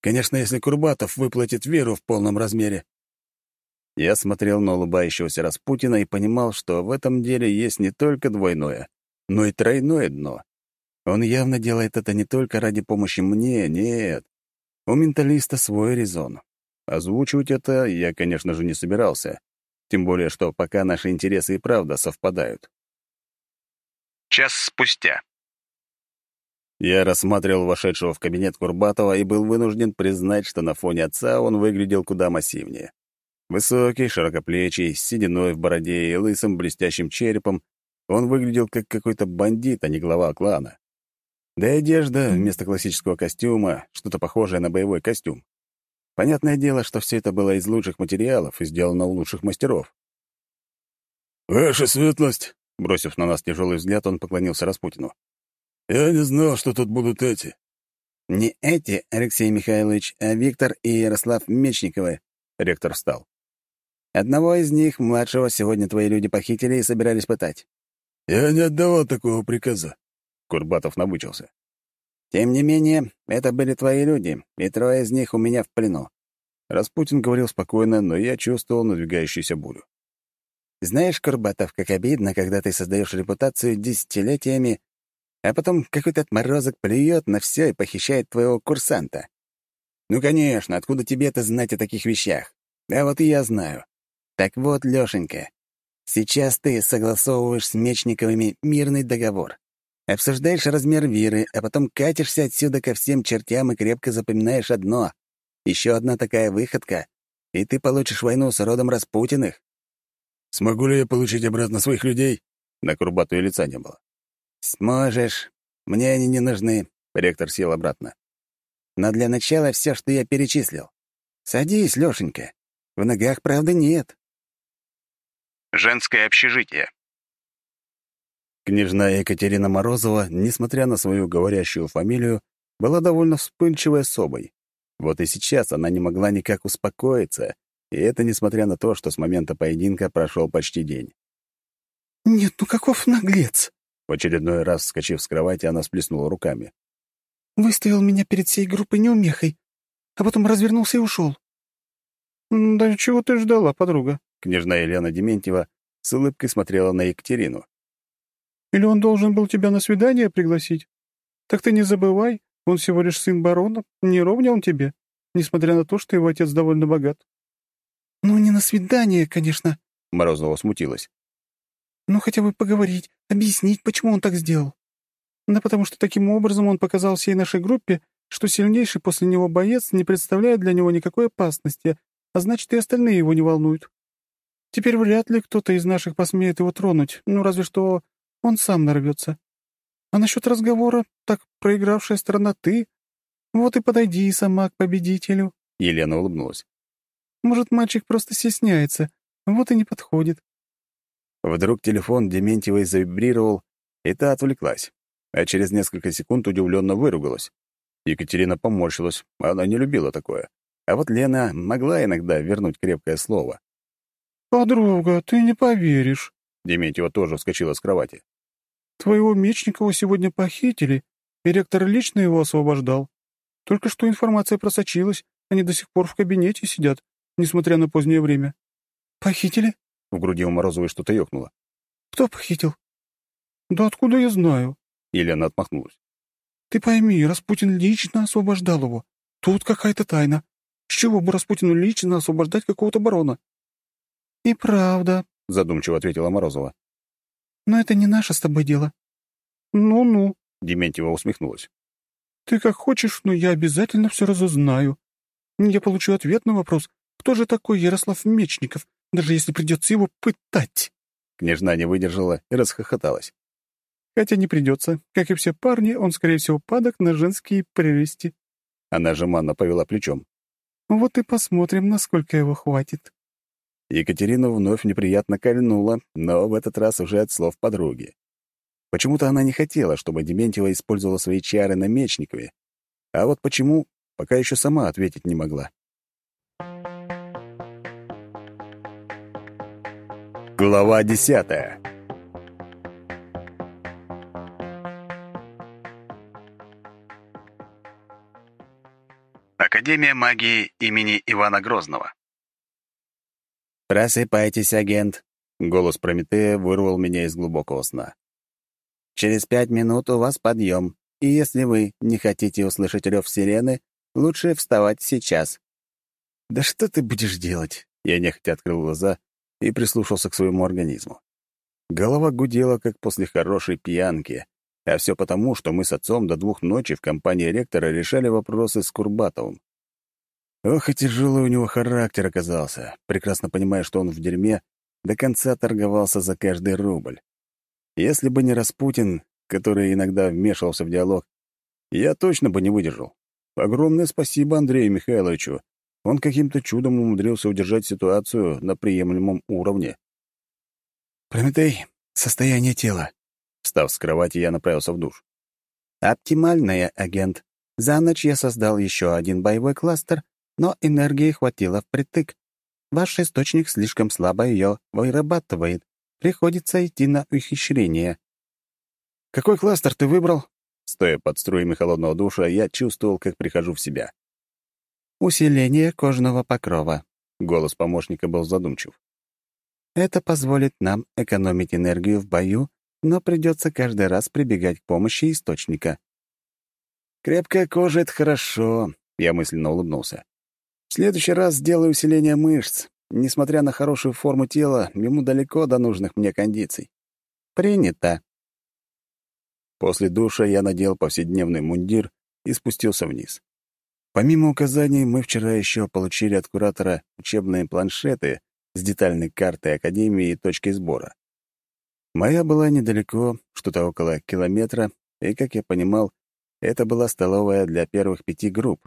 Конечно, если Курбатов выплатит веру в полном размере. Я смотрел на улыбающегося Распутина и понимал, что в этом деле есть не только двойное, но и тройное дно. Он явно делает это не только ради помощи мне, нет. У менталиста свой резон. Озвучивать это я, конечно же, не собирался. Тем более, что пока наши интересы и правда совпадают. Час спустя. Я рассматривал вошедшего в кабинет Курбатова и был вынужден признать, что на фоне отца он выглядел куда массивнее. Высокий, широкоплечий, с сединой в бороде и лысым блестящим черепом, он выглядел как какой-то бандит, а не глава клана. Да и одежда вместо классического костюма, что-то похожее на боевой костюм. Понятное дело, что все это было из лучших материалов и сделано у лучших мастеров. «Ваша светлость!» — бросив на нас тяжелый взгляд, он поклонился Распутину. «Я не знал, что тут будут эти». «Не эти, Алексей Михайлович, а Виктор и Ярослав Мечниковы», — ректор встал. «Одного из них, младшего, сегодня твои люди похитили и собирались пытать». «Я не отдавал такого приказа». Курбатов набычился. Тем не менее, это были твои люди, и трое из них у меня в плену. Распутин говорил спокойно, но я чувствовал надвигающуюся бурю. Знаешь, Курбатов, как обидно, когда ты создаешь репутацию десятилетиями, а потом какой-то отморозок плюет на все и похищает твоего курсанта. Ну, конечно, откуда тебе это знать о таких вещах? А вот и я знаю. Так вот, Лёшенька, сейчас ты согласовываешь с Мечниковыми мирный договор. Обсуждаешь размер виры, а потом катишься отсюда ко всем чертям и крепко запоминаешь одно. Еще одна такая выходка, и ты получишь войну с родом Распутиных. Смогу ли я получить обратно своих людей? На Курбату лица не было. Сможешь. Мне они не нужны. Ректор сел обратно. Но для начала все, что я перечислил. Садись, Лёшенька. В ногах правды нет. Женское общежитие. Княжна Екатерина Морозова, несмотря на свою говорящую фамилию, была довольно вспыльчивой особой. Вот и сейчас она не могла никак успокоиться, и это несмотря на то, что с момента поединка прошел почти день. «Нет, ну каков наглец!» В очередной раз, вскочив с кровати, она сплеснула руками. «Выставил меня перед всей группой неумехой, а потом развернулся и ушел». «Да чего ты ждала, подруга?» Княжна Елена Дементьева с улыбкой смотрела на Екатерину. Или он должен был тебя на свидание пригласить? Так ты не забывай, он всего лишь сын барона, не ровня он тебе, несмотря на то, что его отец довольно богат». «Ну, не на свидание, конечно», — Морозова смутилась. «Но хотя бы поговорить, объяснить, почему он так сделал. Да потому что таким образом он показал всей нашей группе, что сильнейший после него боец не представляет для него никакой опасности, а значит, и остальные его не волнуют. Теперь вряд ли кто-то из наших посмеет его тронуть, ну, разве что он сам нарвется. А насчет разговора, так проигравшая сторона ты. Вот и подойди сама к победителю. Елена улыбнулась. Может, мальчик просто стесняется, вот и не подходит. Вдруг телефон Дементьевой завибрировал, и та отвлеклась, а через несколько секунд удивленно выругалась. Екатерина поморщилась, она не любила такое. А вот Лена могла иногда вернуть крепкое слово. «Подруга, ты не поверишь». Дементьева тоже вскочила с кровати. Твоего Мечникова сегодня похитили, и ректор лично его освобождал. Только что информация просочилась, они до сих пор в кабинете сидят, несмотря на позднее время. Похитили? В груди у Морозовой что-то ёкнуло. Кто похитил? Да откуда я знаю? Елена отмахнулась. Ты пойми, Распутин лично освобождал его. Тут какая-то тайна. С чего бы Распутину лично освобождать какого-то барона? И правда, задумчиво ответила Морозова. Но это не наше с тобой дело». «Ну-ну», — Дементьева усмехнулась. «Ты как хочешь, но я обязательно все разузнаю. Я получу ответ на вопрос, кто же такой Ярослав Мечников, даже если придется его пытать». Княжна не выдержала и расхохоталась. «Хотя не придется. Как и все парни, он, скорее всего, падок на женские прелести». Она жеманно повела плечом. «Вот и посмотрим, насколько его хватит». Екатерину вновь неприятно кольнула, но в этот раз уже от слов подруги. Почему-то она не хотела, чтобы Дементьева использовала свои чары на Мечникове. А вот почему, пока еще сама ответить не могла. Глава десятая Академия магии имени Ивана Грозного «Просыпайтесь, агент!» — голос Прометея вырвал меня из глубокого сна. «Через пять минут у вас подъем, и если вы не хотите услышать рев сирены, лучше вставать сейчас». «Да что ты будешь делать?» Я нехотя открыл глаза и прислушался к своему организму. Голова гудела, как после хорошей пьянки, а все потому, что мы с отцом до двух ночи в компании ректора решали вопросы с Курбатовым. Ох, и тяжелый у него характер оказался, прекрасно понимая, что он в дерьме, до конца торговался за каждый рубль. Если бы не Распутин, который иногда вмешивался в диалог, я точно бы не выдержал. Огромное спасибо Андрею Михайловичу. Он каким-то чудом умудрился удержать ситуацию на приемлемом уровне. «Прометей, состояние тела». Встав с кровати, я направился в душ. «Оптимальное, агент. За ночь я создал еще один боевой кластер но энергии хватило впритык. Ваш источник слишком слабо ее вырабатывает. Приходится идти на ухищрение. «Какой кластер ты выбрал?» Стоя под струями холодного душа, я чувствовал, как прихожу в себя. «Усиление кожного покрова», — голос помощника был задумчив. «Это позволит нам экономить энергию в бою, но придется каждый раз прибегать к помощи источника». «Крепкая кожа — это хорошо», — я мысленно улыбнулся. «В следующий раз сделаю усиление мышц. Несмотря на хорошую форму тела, ему далеко до нужных мне кондиций». «Принято», После душа я надел повседневный мундир и спустился вниз. Помимо указаний, мы вчера еще получили от куратора учебные планшеты с детальной картой Академии и точкой сбора. Моя была недалеко, что-то около километра, и, как я понимал, это была столовая для первых пяти групп.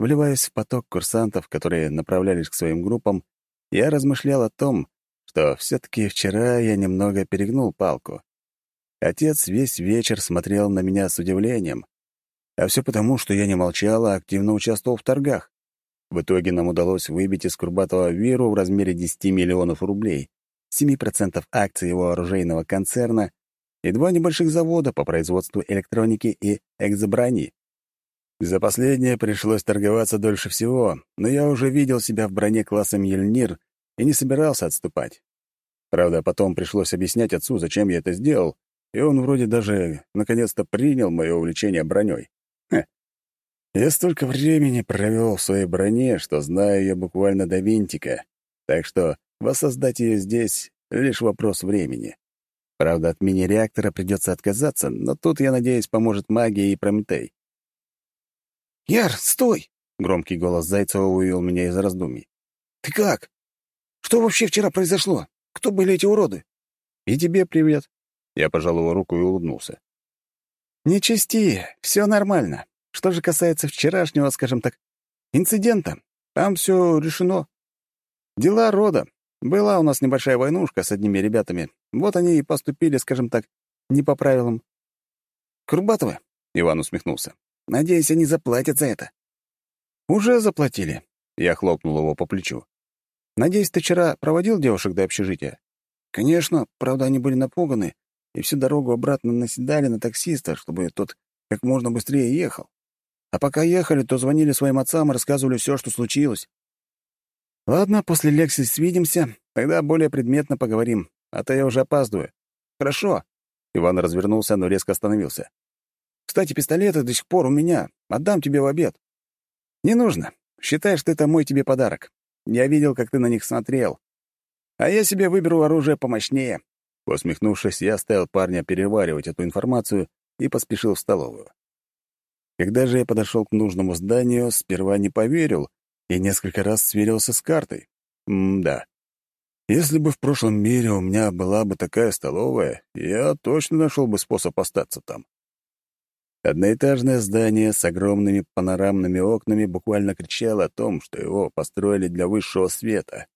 Вливаясь в поток курсантов, которые направлялись к своим группам, я размышлял о том, что все-таки вчера я немного перегнул палку. Отец весь вечер смотрел на меня с удивлением. А все потому, что я не молчал, а активно участвовал в торгах. В итоге нам удалось выбить из Курбатова Виру в размере 10 миллионов рублей, 7% акций его оружейного концерна и два небольших завода по производству электроники и экзоброни. За последнее пришлось торговаться дольше всего, но я уже видел себя в броне класса Мьельнир и не собирался отступать. Правда, потом пришлось объяснять отцу, зачем я это сделал, и он вроде даже наконец-то принял мое увлечение броней. Я столько времени провел в своей броне, что знаю ее буквально до винтика, так что воссоздать ее здесь — лишь вопрос времени. Правда, от мини-реактора придется отказаться, но тут, я надеюсь, поможет магия и Прометей. «Яр, стой!» — громкий голос Зайцева вывел меня из раздумий. «Ты как? Что вообще вчера произошло? Кто были эти уроды?» «И тебе привет», я пожал его руку и улыбнулся. «Не чисти, все нормально. Что же касается вчерашнего, скажем так, инцидента, там все решено. Дела рода. Была у нас небольшая войнушка с одними ребятами. Вот они и поступили, скажем так, не по правилам. «Курбатовы?» — Иван усмехнулся. «Надеюсь, они заплатят за это». «Уже заплатили», — я хлопнул его по плечу. «Надеюсь, ты вчера проводил девушек до общежития?» «Конечно, правда, они были напуганы и всю дорогу обратно наседали на таксиста, чтобы тот как можно быстрее ехал. А пока ехали, то звонили своим отцам и рассказывали все, что случилось. «Ладно, после лекции свидимся, тогда более предметно поговорим, а то я уже опаздываю». «Хорошо». Иван развернулся, но резко остановился. «Кстати, пистолеты до сих пор у меня. Отдам тебе в обед». «Не нужно. Считай, что это мой тебе подарок. Я видел, как ты на них смотрел. А я себе выберу оружие помощнее. Усмехнувшись, я оставил парня переваривать эту информацию и поспешил в столовую. Когда же я подошел к нужному зданию, сперва не поверил и несколько раз сверился с картой. М-да. Если бы в прошлом мире у меня была бы такая столовая, я точно нашел бы способ остаться там. Одноэтажное здание с огромными панорамными окнами буквально кричало о том, что его построили для высшего света.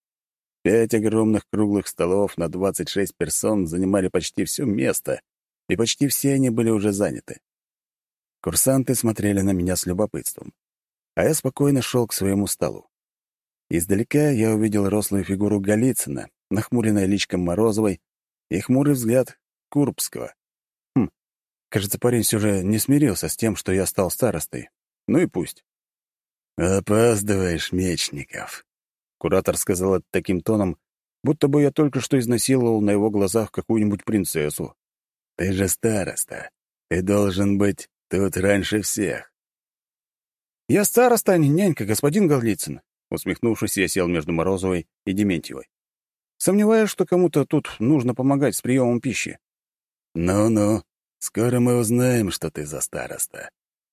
Пять огромных круглых столов на 26 персон занимали почти все место, и почти все они были уже заняты. Курсанты смотрели на меня с любопытством, а я спокойно шел к своему столу. Издалека я увидел рослую фигуру Голицына, нахмуренная личком Морозовой и хмурый взгляд Курбского. Кажется, парень все же не смирился с тем, что я стал старостой. Ну и пусть. «Опаздываешь, Мечников», Куратор сказал это таким тоном, будто бы я только что изнасиловал на его глазах какую-нибудь принцессу. «Ты же староста. Ты должен быть тут раньше всех». «Я староста, а не нянька, господин Галицын», Усмехнувшись, я сел между Морозовой и Дементьевой. Сомневаюсь, что кому-то тут нужно помогать с приемом пищи. «Ну-ну, скоро мы узнаем, что ты за староста».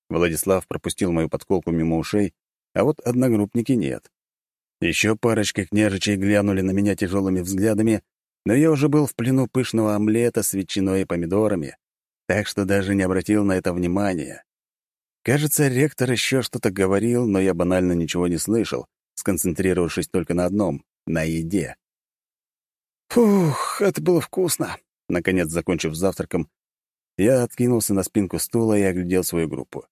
Владислав пропустил мою подколку мимо ушей, а вот одногруппники нет. Еще парочка княжичей глянули на меня тяжелыми взглядами, но я уже был в плену пышного омлета с ветчиной и помидорами, так что даже не обратил на это внимания. Кажется, ректор еще что-то говорил, но я банально ничего не слышал, сконцентрировавшись только на одном — на еде. «Фух, это было вкусно!» Наконец, закончив завтраком, я откинулся на спинку стула и оглядел свою группу.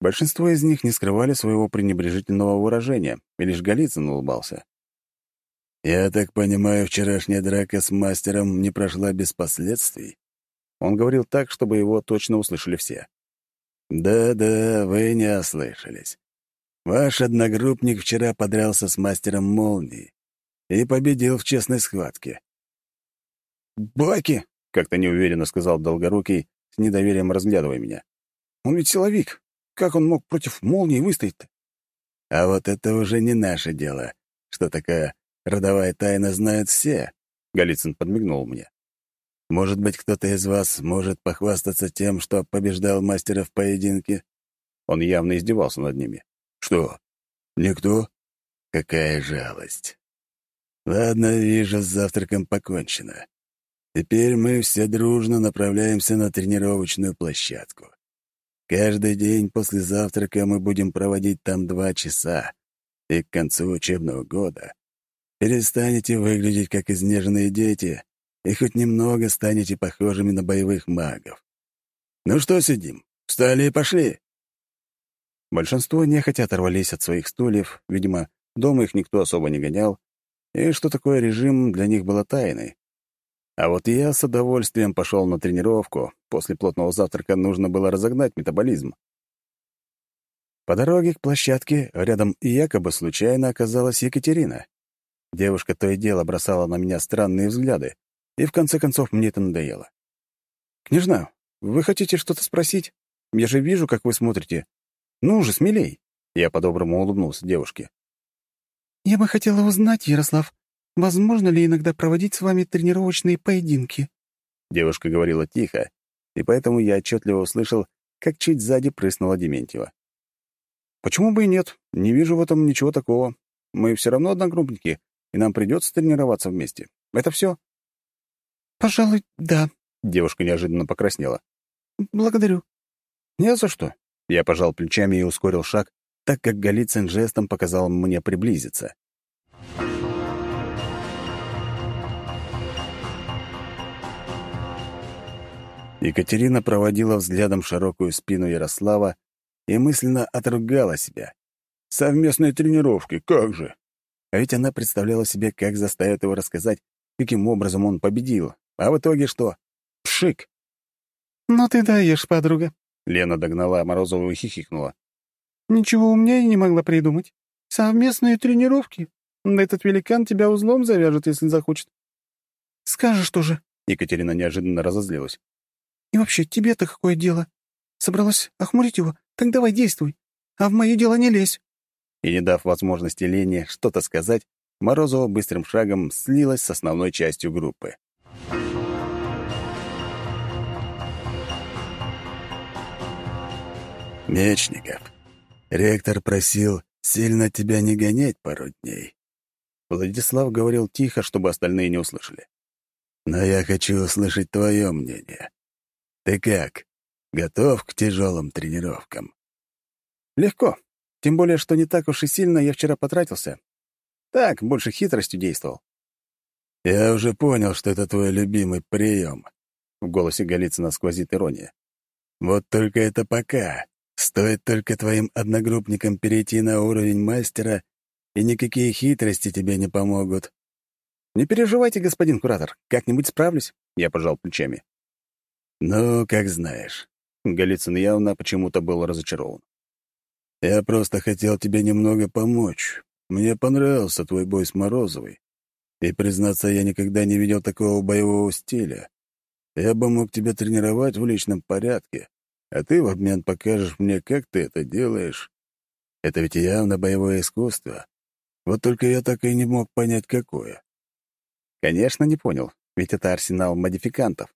Большинство из них не скрывали своего пренебрежительного выражения, и лишь Голицын улыбался. «Я так понимаю, вчерашняя драка с мастером не прошла без последствий?» Он говорил так, чтобы его точно услышали все. «Да-да, вы не ослышались. Ваш одногруппник вчера подрался с мастером молнии и победил в честной схватке». «Баки!» — как-то неуверенно сказал Долгорукий, с недоверием разглядывая меня. «Он ведь силовик. Как он мог против молнии выстоять-то?» «А вот это уже не наше дело, что такая родовая тайна знают все», — Голицын подмигнул мне. «Может быть, кто-то из вас может похвастаться тем, что побеждал мастера в поединке?» Он явно издевался над ними. «Что? Никто? Какая жалость!» «Ладно, вижу, с завтраком покончено. Теперь мы все дружно направляемся на тренировочную площадку. Каждый день после завтрака мы будем проводить там два часа, и к концу учебного года перестанете выглядеть как изнеженные дети и хоть немного станете похожими на боевых магов. Ну что сидим? Встали и пошли!» Большинство нехотя оторвались от своих стульев, видимо, дома их никто особо не гонял, и что такое режим для них было тайной. А вот я с удовольствием пошел на тренировку. После плотного завтрака нужно было разогнать метаболизм. По дороге к площадке рядом якобы случайно оказалась Екатерина. Девушка то и дело бросала на меня странные взгляды, и в конце концов мне это надоело. «Княжна, вы хотите что-то спросить? Я же вижу, как вы смотрите. Ну же, смелей!» Я по-доброму улыбнулся девушке. «Я бы хотела узнать, Ярослав, Возможно ли иногда проводить с вами тренировочные поединки?» Девушка говорила тихо, и поэтому я отчетливо услышал, как чуть сзади прыснула Дементьева. «Почему бы и нет? Не вижу в этом ничего такого. Мы все равно одногруппники, и нам придется тренироваться вместе. Это все?» «Пожалуй, да», — девушка неожиданно покраснела. «Благодарю». «Не за что». Я пожал плечами и ускорил шаг, так как Голицын жестом показал мне приблизиться. Екатерина проводила взглядом широкую спину Ярослава и мысленно отругала себя. Совместные тренировки, как же! А ведь она представляла себе, как заставит его рассказать, каким образом он победил. А в итоге что? Пшик! «Ну ты даешь, подруга!» Лена догнала Морозову и хихикнула. «Ничего умнее не могла придумать. Совместные тренировки. Да этот великан тебя узлом завяжет, если захочет. Скажешь тоже!» Екатерина неожиданно разозлилась. И вообще, тебе-то какое дело? Собралась охмурить его? Так давай действуй. А в мое дело не лезь». И не дав возможности Лене что-то сказать, Морозова быстрым шагом слилась с основной частью группы. «Мечников, ректор просил сильно тебя не гонять пару дней». Владислав говорил тихо, чтобы остальные не услышали. «Но я хочу услышать твое мнение. Ты как? Готов к тяжелым тренировкам? Легко. Тем более, что не так уж и сильно я вчера потратился. Так, больше хитростью действовал. Я уже понял, что это твой любимый прием. В голосе Голицына сквозит ирония. Вот только это пока. Стоит только твоим одногруппникам перейти на уровень мастера, и никакие хитрости тебе не помогут. Не переживайте, господин куратор, как-нибудь справлюсь. Я пожал плечами. «Ну, как знаешь». Голицын явно почему-то был разочарован. «Я просто хотел тебе немного помочь. Мне понравился твой бой с Морозовой. И, признаться, я никогда не видел такого боевого стиля. Я бы мог тебя тренировать в личном порядке, а ты в обмен покажешь мне, как ты это делаешь. Это ведь явно боевое искусство. Вот только я так и не мог понять, какое». «Конечно, не понял, ведь это арсенал модификантов.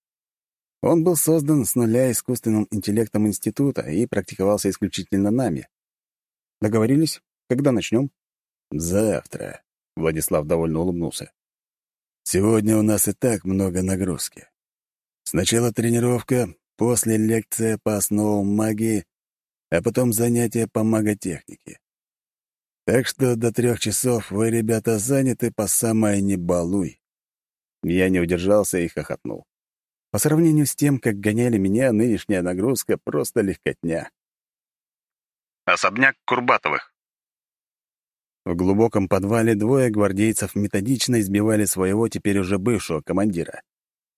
Он был создан с нуля искусственным интеллектом института и практиковался исключительно нами. Договорились? Когда начнем? Завтра. Владислав довольно улыбнулся. Сегодня у нас и так много нагрузки. Сначала тренировка, после лекция по основам магии, а потом занятия по маготехнике. Так что до трех часов вы, ребята, заняты по самое не балуй. Я не удержался и хохотнул. По сравнению с тем, как гоняли меня, нынешняя нагрузка — просто легкотня. Особняк Курбатовых. В глубоком подвале двое гвардейцев методично избивали своего теперь уже бывшего командира.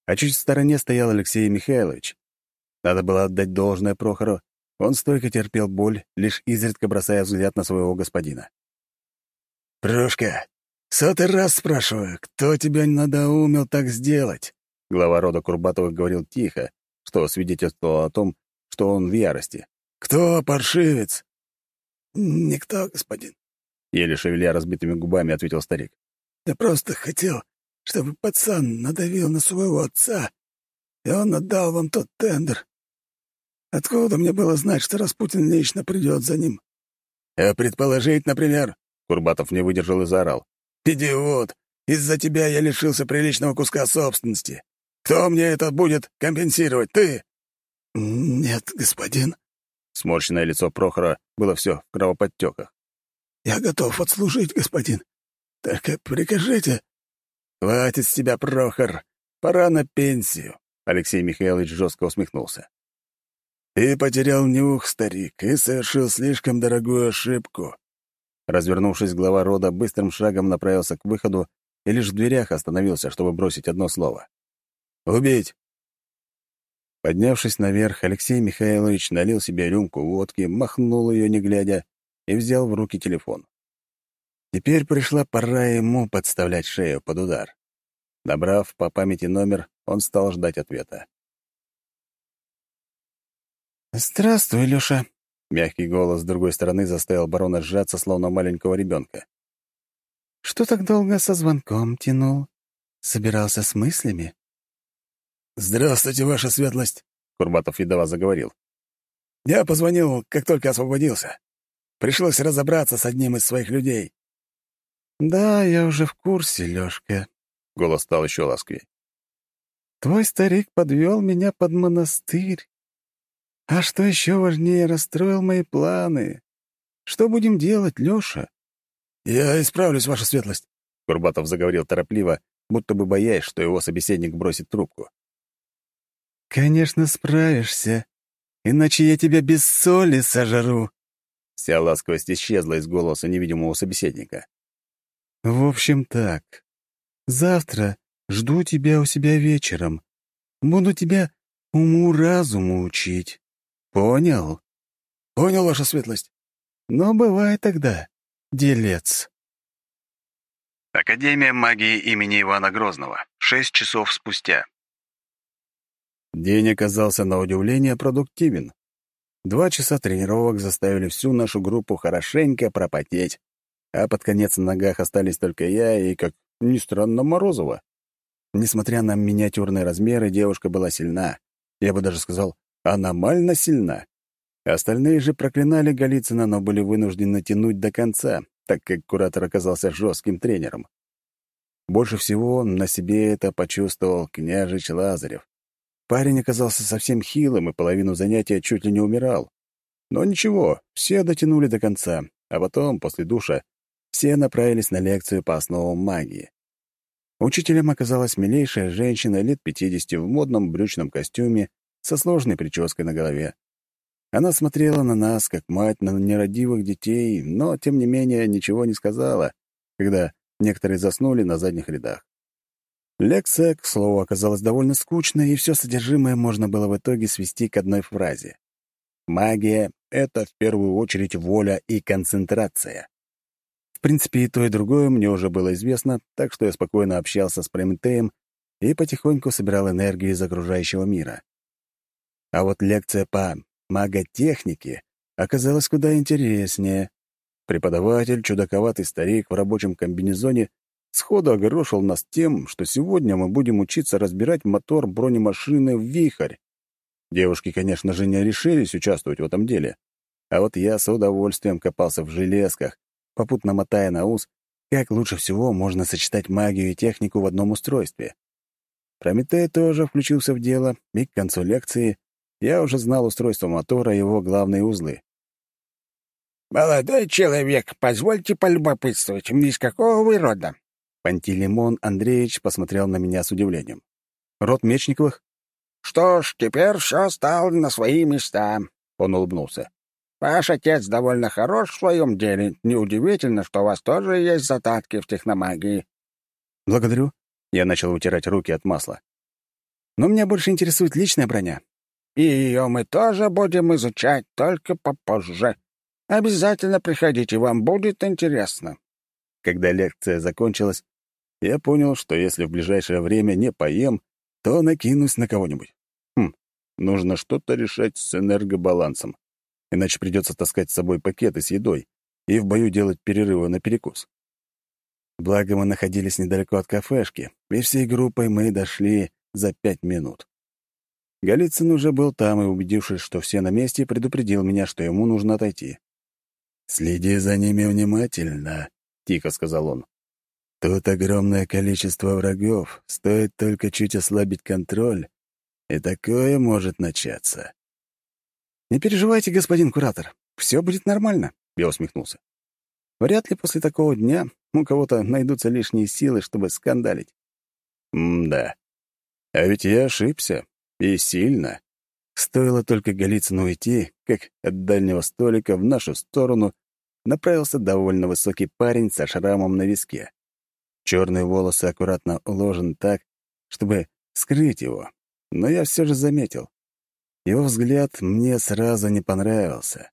А чуть в стороне стоял Алексей Михайлович. Надо было отдать должное Прохору. Он стойко терпел боль, лишь изредка бросая взгляд на своего господина. «Прошка, сотый раз спрашиваю, кто тебя надоумил так сделать?» Глава рода Курбатовых говорил тихо, что свидетельствовало о том, что он в ярости. «Кто паршивец?» «Никто, господин», — еле шевеля разбитыми губами ответил старик. «Я просто хотел, чтобы пацан надавил на своего отца, и он отдал вам тот тендер. Откуда мне было знать, что Распутин лично придет за ним?» «А предположить, например...» — Курбатов не выдержал и заорал. «Идиот! Из-за тебя я лишился приличного куска собственности. Кто мне это будет компенсировать? Ты?» «Нет, господин». Сморщенное лицо Прохора было все в кровоподтеках. «Я готов отслужить, господин. Только прикажите». «Хватит с тебя, Прохор. Пора на пенсию», — Алексей Михайлович жестко усмехнулся. «Ты потерял нюх, старик, и совершил слишком дорогую ошибку». Развернувшись, глава рода быстрым шагом направился к выходу и лишь в дверях остановился, чтобы бросить одно слово. «Убить!» Поднявшись наверх, Алексей Михайлович налил себе рюмку водки, махнул ее, не глядя, и взял в руки телефон. Теперь пришла пора ему подставлять шею под удар. Набрав по памяти номер, он стал ждать ответа. «Здравствуй, Лёша», — мягкий голос с другой стороны заставил барона сжаться, словно маленького ребенка. «Что так долго со звонком тянул? Собирался с мыслями?» «Здравствуйте, ваша светлость», — Курбатов едва заговорил. «Я позвонил, как только освободился. Пришлось разобраться с одним из своих людей». «Да, я уже в курсе, Лёшка», — голос стал еще ласковее. «Твой старик подвел меня под монастырь. А что еще важнее, расстроил мои планы. Что будем делать, Лёша?» «Я исправлюсь, ваша светлость», — Курбатов заговорил торопливо, будто бы боясь, что его собеседник бросит трубку. «Конечно, справишься, иначе я тебя без соли сожру». Вся ласковость исчезла из голоса невидимого собеседника. «В общем, так. Завтра жду тебя у себя вечером. Буду тебя уму-разуму учить. Понял?» «Понял, ваша светлость». «Ну, бывай тогда, делец». Академия магии имени Ивана Грозного. Шесть часов спустя. День оказался на удивление продуктивен. Два часа тренировок заставили всю нашу группу хорошенько пропотеть, а под конец на ногах остались только я и, как ни странно, Морозова. Несмотря на миниатюрные размеры, девушка была сильна. Я бы даже сказал, аномально сильна. Остальные же проклинали Голицына, но были вынуждены тянуть до конца, так как куратор оказался жестким тренером. Больше всего на себе это почувствовал княжич Лазарев. Парень оказался совсем хилым и половину занятия чуть ли не умирал. Но ничего, все дотянули до конца, а потом, после душа, все направились на лекцию по основам магии. Учителем оказалась милейшая женщина лет 50 в модном брючном костюме со сложной прической на голове. Она смотрела на нас, как мать на нерадивых детей, но, тем не менее, ничего не сказала, когда некоторые заснули на задних рядах. Лекция, к слову, оказалась довольно скучной, и все содержимое можно было в итоге свести к одной фразе. Магия — это в первую очередь воля и концентрация. В принципе, и то, и другое мне уже было известно, так что я спокойно общался с Прометеем и потихоньку собирал энергию из окружающего мира. А вот лекция по маготехнике оказалась куда интереснее. Преподаватель, чудаковатый старик в рабочем комбинезоне, сходу огорошил нас тем, что сегодня мы будем учиться разбирать мотор бронемашины в «Вихрь». Девушки, конечно же, не решились участвовать в этом деле. А вот я с удовольствием копался в железках, попутно мотая на ус, как лучше всего можно сочетать магию и технику в одном устройстве. Прометей тоже включился в дело, и к концу лекции я уже знал устройство мотора и его главные узлы. «Молодой человек, позвольте полюбопытствовать, из какого вы рода?» Пантелеймон Андреевич посмотрел на меня с удивлением. «Род Мечниковых?» «Что ж, теперь все стало на свои места», — он улыбнулся. «Ваш отец довольно хорош в своем деле. Неудивительно, что у вас тоже есть зататки в техномагии». «Благодарю». Я начал вытирать руки от масла. «Но меня больше интересует личная броня. И ее мы тоже будем изучать, только попозже. Обязательно приходите, вам будет интересно». Когда лекция закончилась, я понял, что если в ближайшее время не поем, то накинусь на кого-нибудь. Хм, нужно что-то решать с энергобалансом, иначе придется таскать с собой пакеты с едой и в бою делать перерывы на перекус. Благо, мы находились недалеко от кафешки, и всей группой мы дошли за пять минут. Голицын уже был там и, убедившись, что все на месте, предупредил меня, что ему нужно отойти. «Следи за ними внимательно», — тихо сказал он. «Тут огромное количество врагов, стоит только чуть ослабить контроль, и такое может начаться». «Не переживайте, господин куратор, все будет нормально», — я усмехнулся. «Вряд ли после такого дня у кого-то найдутся лишние силы, чтобы скандалить». «М-да. А ведь я ошибся. И сильно. Стоило только Голицыну уйти, как от дальнего столика в нашу сторону направился довольно высокий парень со шрамом на виске. Черные волосы аккуратно уложены так, чтобы скрыть его, но я все же заметил. Его взгляд мне сразу не понравился.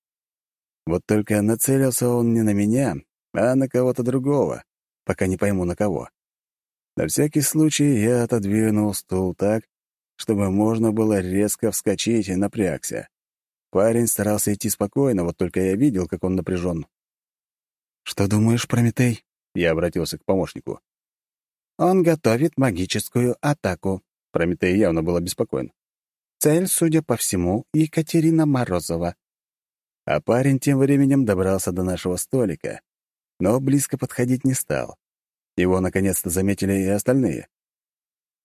Вот только нацелился он не на меня, а на кого-то другого, пока не пойму на кого. На всякий случай я отодвинул стул так, чтобы можно было резко вскочить и напрягся. Парень старался идти спокойно, вот только я видел, как он напряжен. «Что думаешь, Прометей?» — я обратился к помощнику. «Он готовит магическую атаку». Прометей явно был обеспокоен. «Цель, судя по всему, Екатерина Морозова». А парень тем временем добрался до нашего столика, но близко подходить не стал. Его наконец-то заметили и остальные.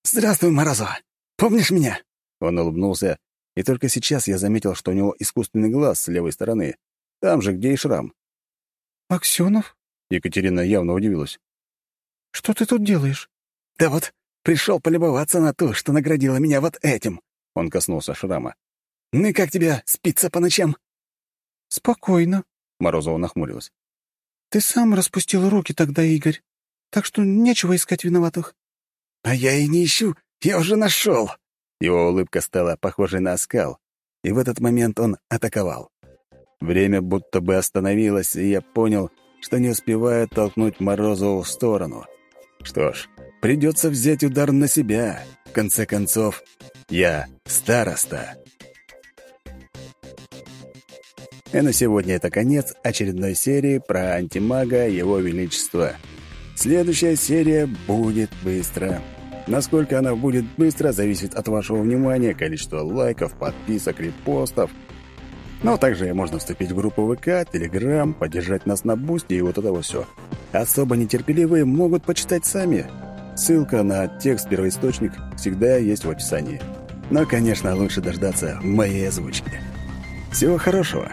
«Здравствуй, Морозова! Помнишь меня?» Он улыбнулся, и только сейчас я заметил, что у него искусственный глаз с левой стороны, там же, где и шрам. «Аксенов?» Екатерина явно удивилась. «Что ты тут делаешь?» «Да вот, пришел полюбоваться на то, что наградила меня вот этим». Он коснулся шрама. «Ну и как тебя спится по ночам?» «Спокойно», — Морозова нахмурилась. «Ты сам распустил руки тогда, Игорь, так что нечего искать виноватых». «А я и не ищу, я уже нашел!» Его улыбка стала похожей на оскал, и в этот момент он атаковал. Время будто бы остановилось, и я понял, что не успеваю толкнуть Морозову в сторону. Что ж, придется взять удар на себя. В конце концов, я староста. И на сегодня это конец очередной серии про антимага Его Величества. Следующая серия будет быстро. Насколько она будет быстро, зависит от вашего внимания, количества лайков, подписок, репостов. Но также можно вступить в группу ВК, Телеграм, поддержать нас на Boosty и вот это вот все. Особо нетерпеливые могут почитать сами. Ссылка на текст-первоисточник всегда есть в описании. Но, конечно, лучше дождаться моей озвучки. Всего хорошего.